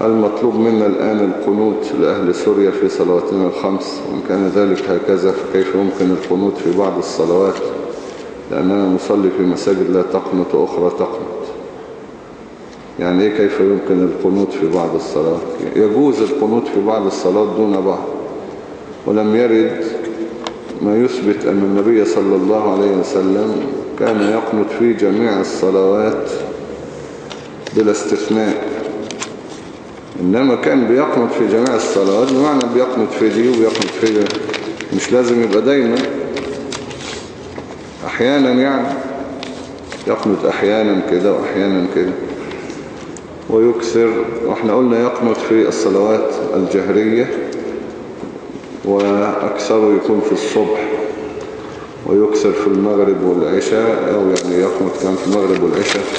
هل مطلوب منا الآن القنوت لأهل سوريا في صلواتنا الخمس؟ وإن كان ذلك هكذا فكيف يمكن القنوت في بعض الصلوات؟ لأننا نصلي في مساجد لا تقنط وأخرى تقنط. يعني إيه كيف يمكن القنوت في بعض الصلوات؟ يجوز القنوت في بعض الصلوات دون بعض. ولم يرد ما يثبت أن النبي صلى الله عليه وسلم كان يقنط في جميع الصلوات بلا استثناء. إنما كان بيقنط في جميع الصلوات بمعنى بيقنط في دي وبيقنط في دي مش لازم يبقى دايما. أحيانا يعني يقنط أحيانا كده وأحيانا كده. ويكثر. وإحنا قلنا يقنط في الصلوات الجهرية وأكثره يكون في الصبح. ويكثر في المغرب والعشاء أو يعني يقنط كان في المغرب والعشاء. <coughs>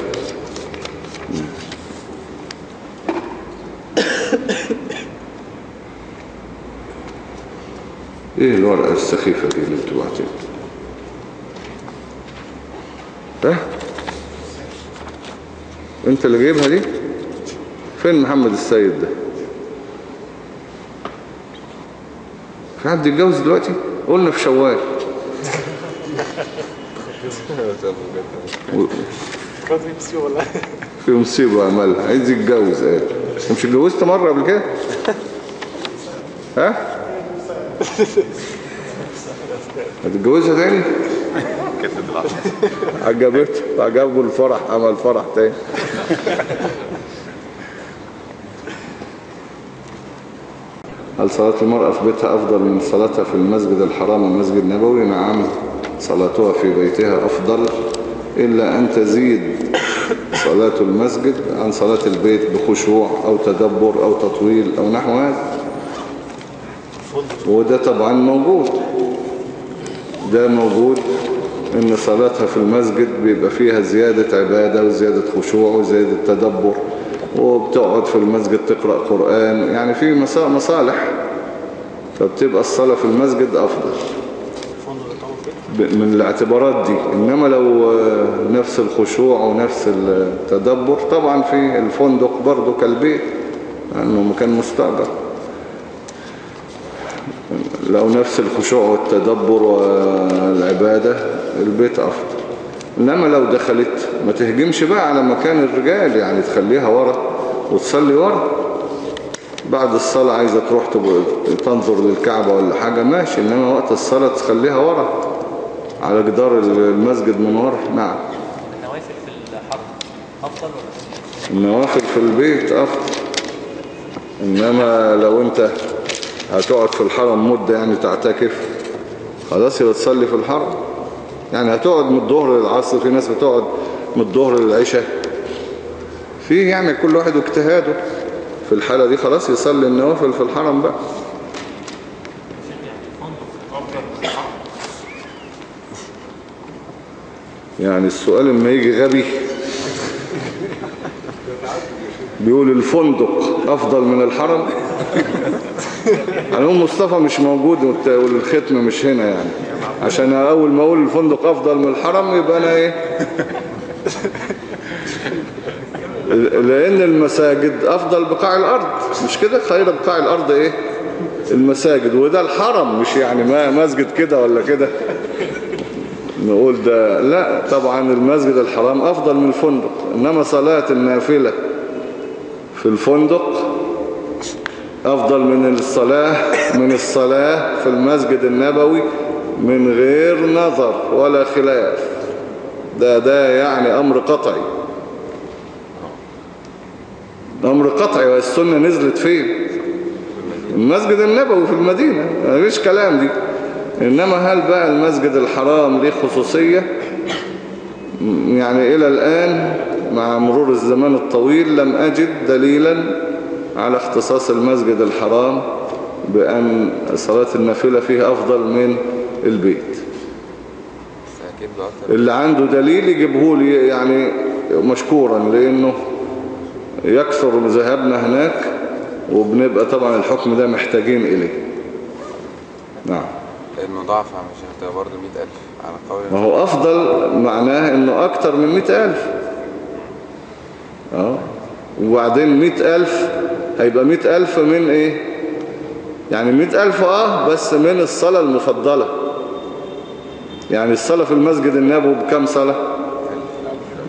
إيه الورقة السخيفة دي اللي أنتوا بعتين ده أنت اللي جايبها دي؟ فين محمد السيد ده؟ في حد يتجوز دلوقتي؟ قلنا في شوال. في ولا في مصيبة عملها عايز يتجوز إيه انت مش اتجوزت مرة قبل كده ها هتتجوزها تاني عجبته عجبه الفرح عمل فرح تاني هل صلاة المرأة في بيتها أفضل من صلاتها في المسجد الحرام والمسجد النبوي؟ نعم. صلاتها في بيتها أفضل إلا أن تزيد صلاة المسجد عن صلاة البيت بخشوع أو تدبر أو تطويل أو نحو هذا. وده طبعا موجود. ده موجود إن صلاتها في المسجد بيبقى فيها زيادة عبادة وزيادة خشوع وزيادة تدبر وبتقعد في المسجد تقرأ قرآن. يعني في مصالح. فبتبقى الصلاة في المسجد أفضل. من الاعتبارات دي. إنما لو آه، نفس الخشوع ونفس التدبر طبعا في الفندق برضو كالبيت لأنه مكان مستأجر. لو نفس الخشوع والتدبر والعبادة البيت أفضل. إنما لو دخلت ما تهجمش بقى على مكان الرجال يعني تخليها ورا وتصلي ورا. بعد الصلاة عايزة تروح تنظر للكعبة ولا حاجة ماشي. إنما وقت الصلاة تخليها ورا. على جدار المسجد من ورا نعم. النوافل في الحرم أفضل ولا النوافل في البيت أفضل. إنما لو أنت هتقعد في الحرم مدة يعني تعتكف خلاص يبقى تصلي في الحرم. يعني هتقعد من الظهر للعصر في ناس بتقعد من الظهر للعشاء. في يعني كل واحد واجتهاده. في الحالة دي خلاص يصلي النوافل في الحرم بقى. يعني السؤال لما يجي غبي بيقول الفندق أفضل من الحرم؟ <laughs> يعني مصطفى مش موجود والختم مش هنا يعني. عشان أول ما أقول الفندق أفضل من الحرم يبقى أنا إيه؟ <laughs> لأن المساجد أفضل بقاع الأرض. مش كده؟ خير بقاع الأرض إيه؟ المساجد. وده الحرم مش يعني ما مسجد كده ولا كده. نقول ده لا طبعا المسجد الحرام أفضل من الفندق إنما صلاة النافلة في الفندق أفضل من الصلاة من الصلاة في المسجد النبوي من غير نظر ولا خلاف. ده ده يعني أمر قطعي. أمر قطعي والسنة نزلت فين؟ المسجد النبوي في المدينة. مفيش كلام دي. إنما هل بقى المسجد الحرام ليه خصوصية؟ يعني إلى الآن مع مرور الزمان الطويل لم أجد دليلا على اختصاص المسجد الحرام بأن صلاة النافلة فيه أفضل من البيت. اللي عنده دليل يجيبه لي يعني مشكورا لأنه يكثر ذهابنا هناك وبنبقى طبعا الحكم ده محتاجين إليه. نعم. ضعف مش هتبقى برضه 100000 على قول ما هو أفضل معناه أنه أكتر من مئة ألف. أه؟ وبعدين مئة ألف هيبقى مئة ألف من إيه؟ يعني مئة ألف آه بس من الصلاة المفضلة. يعني الصلاة في المسجد النبوي بكم صلاة؟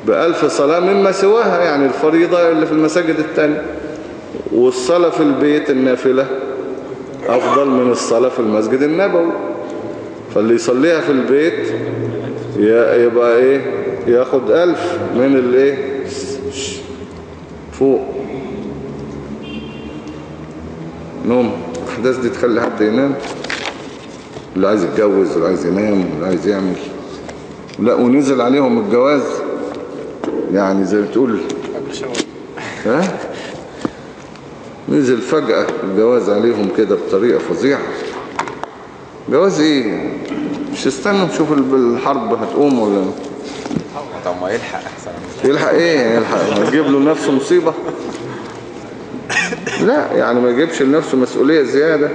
بألف صلاة مما سواها يعني الفريضة اللي في المساجد التانية. والصلاة في البيت النافلة أفضل من الصلاة في المسجد النبوي. فاللي يصليها في البيت يبقى إيه؟ ياخد ألف من الإيه؟ فوق. نوم. الأحداث دي تخلي حد ينام. اللي عايز يتجوز واللي عايز ينام واللي عايز يعمل. لا ونزل عليهم الجواز. يعني زي ما تقول. ها؟ نزل فجأة الجواز عليهم كده بطريقة فظيعة. جواز إيه مش استنوا نشوف ال- الحرب هتقوم ولا؟ طب ما يلحق أحسن. يلحق إيه؟ يلحق يجيب له نفسه مصيبة. لا يعني ما يجيبش لنفسه مسؤولية زيادة.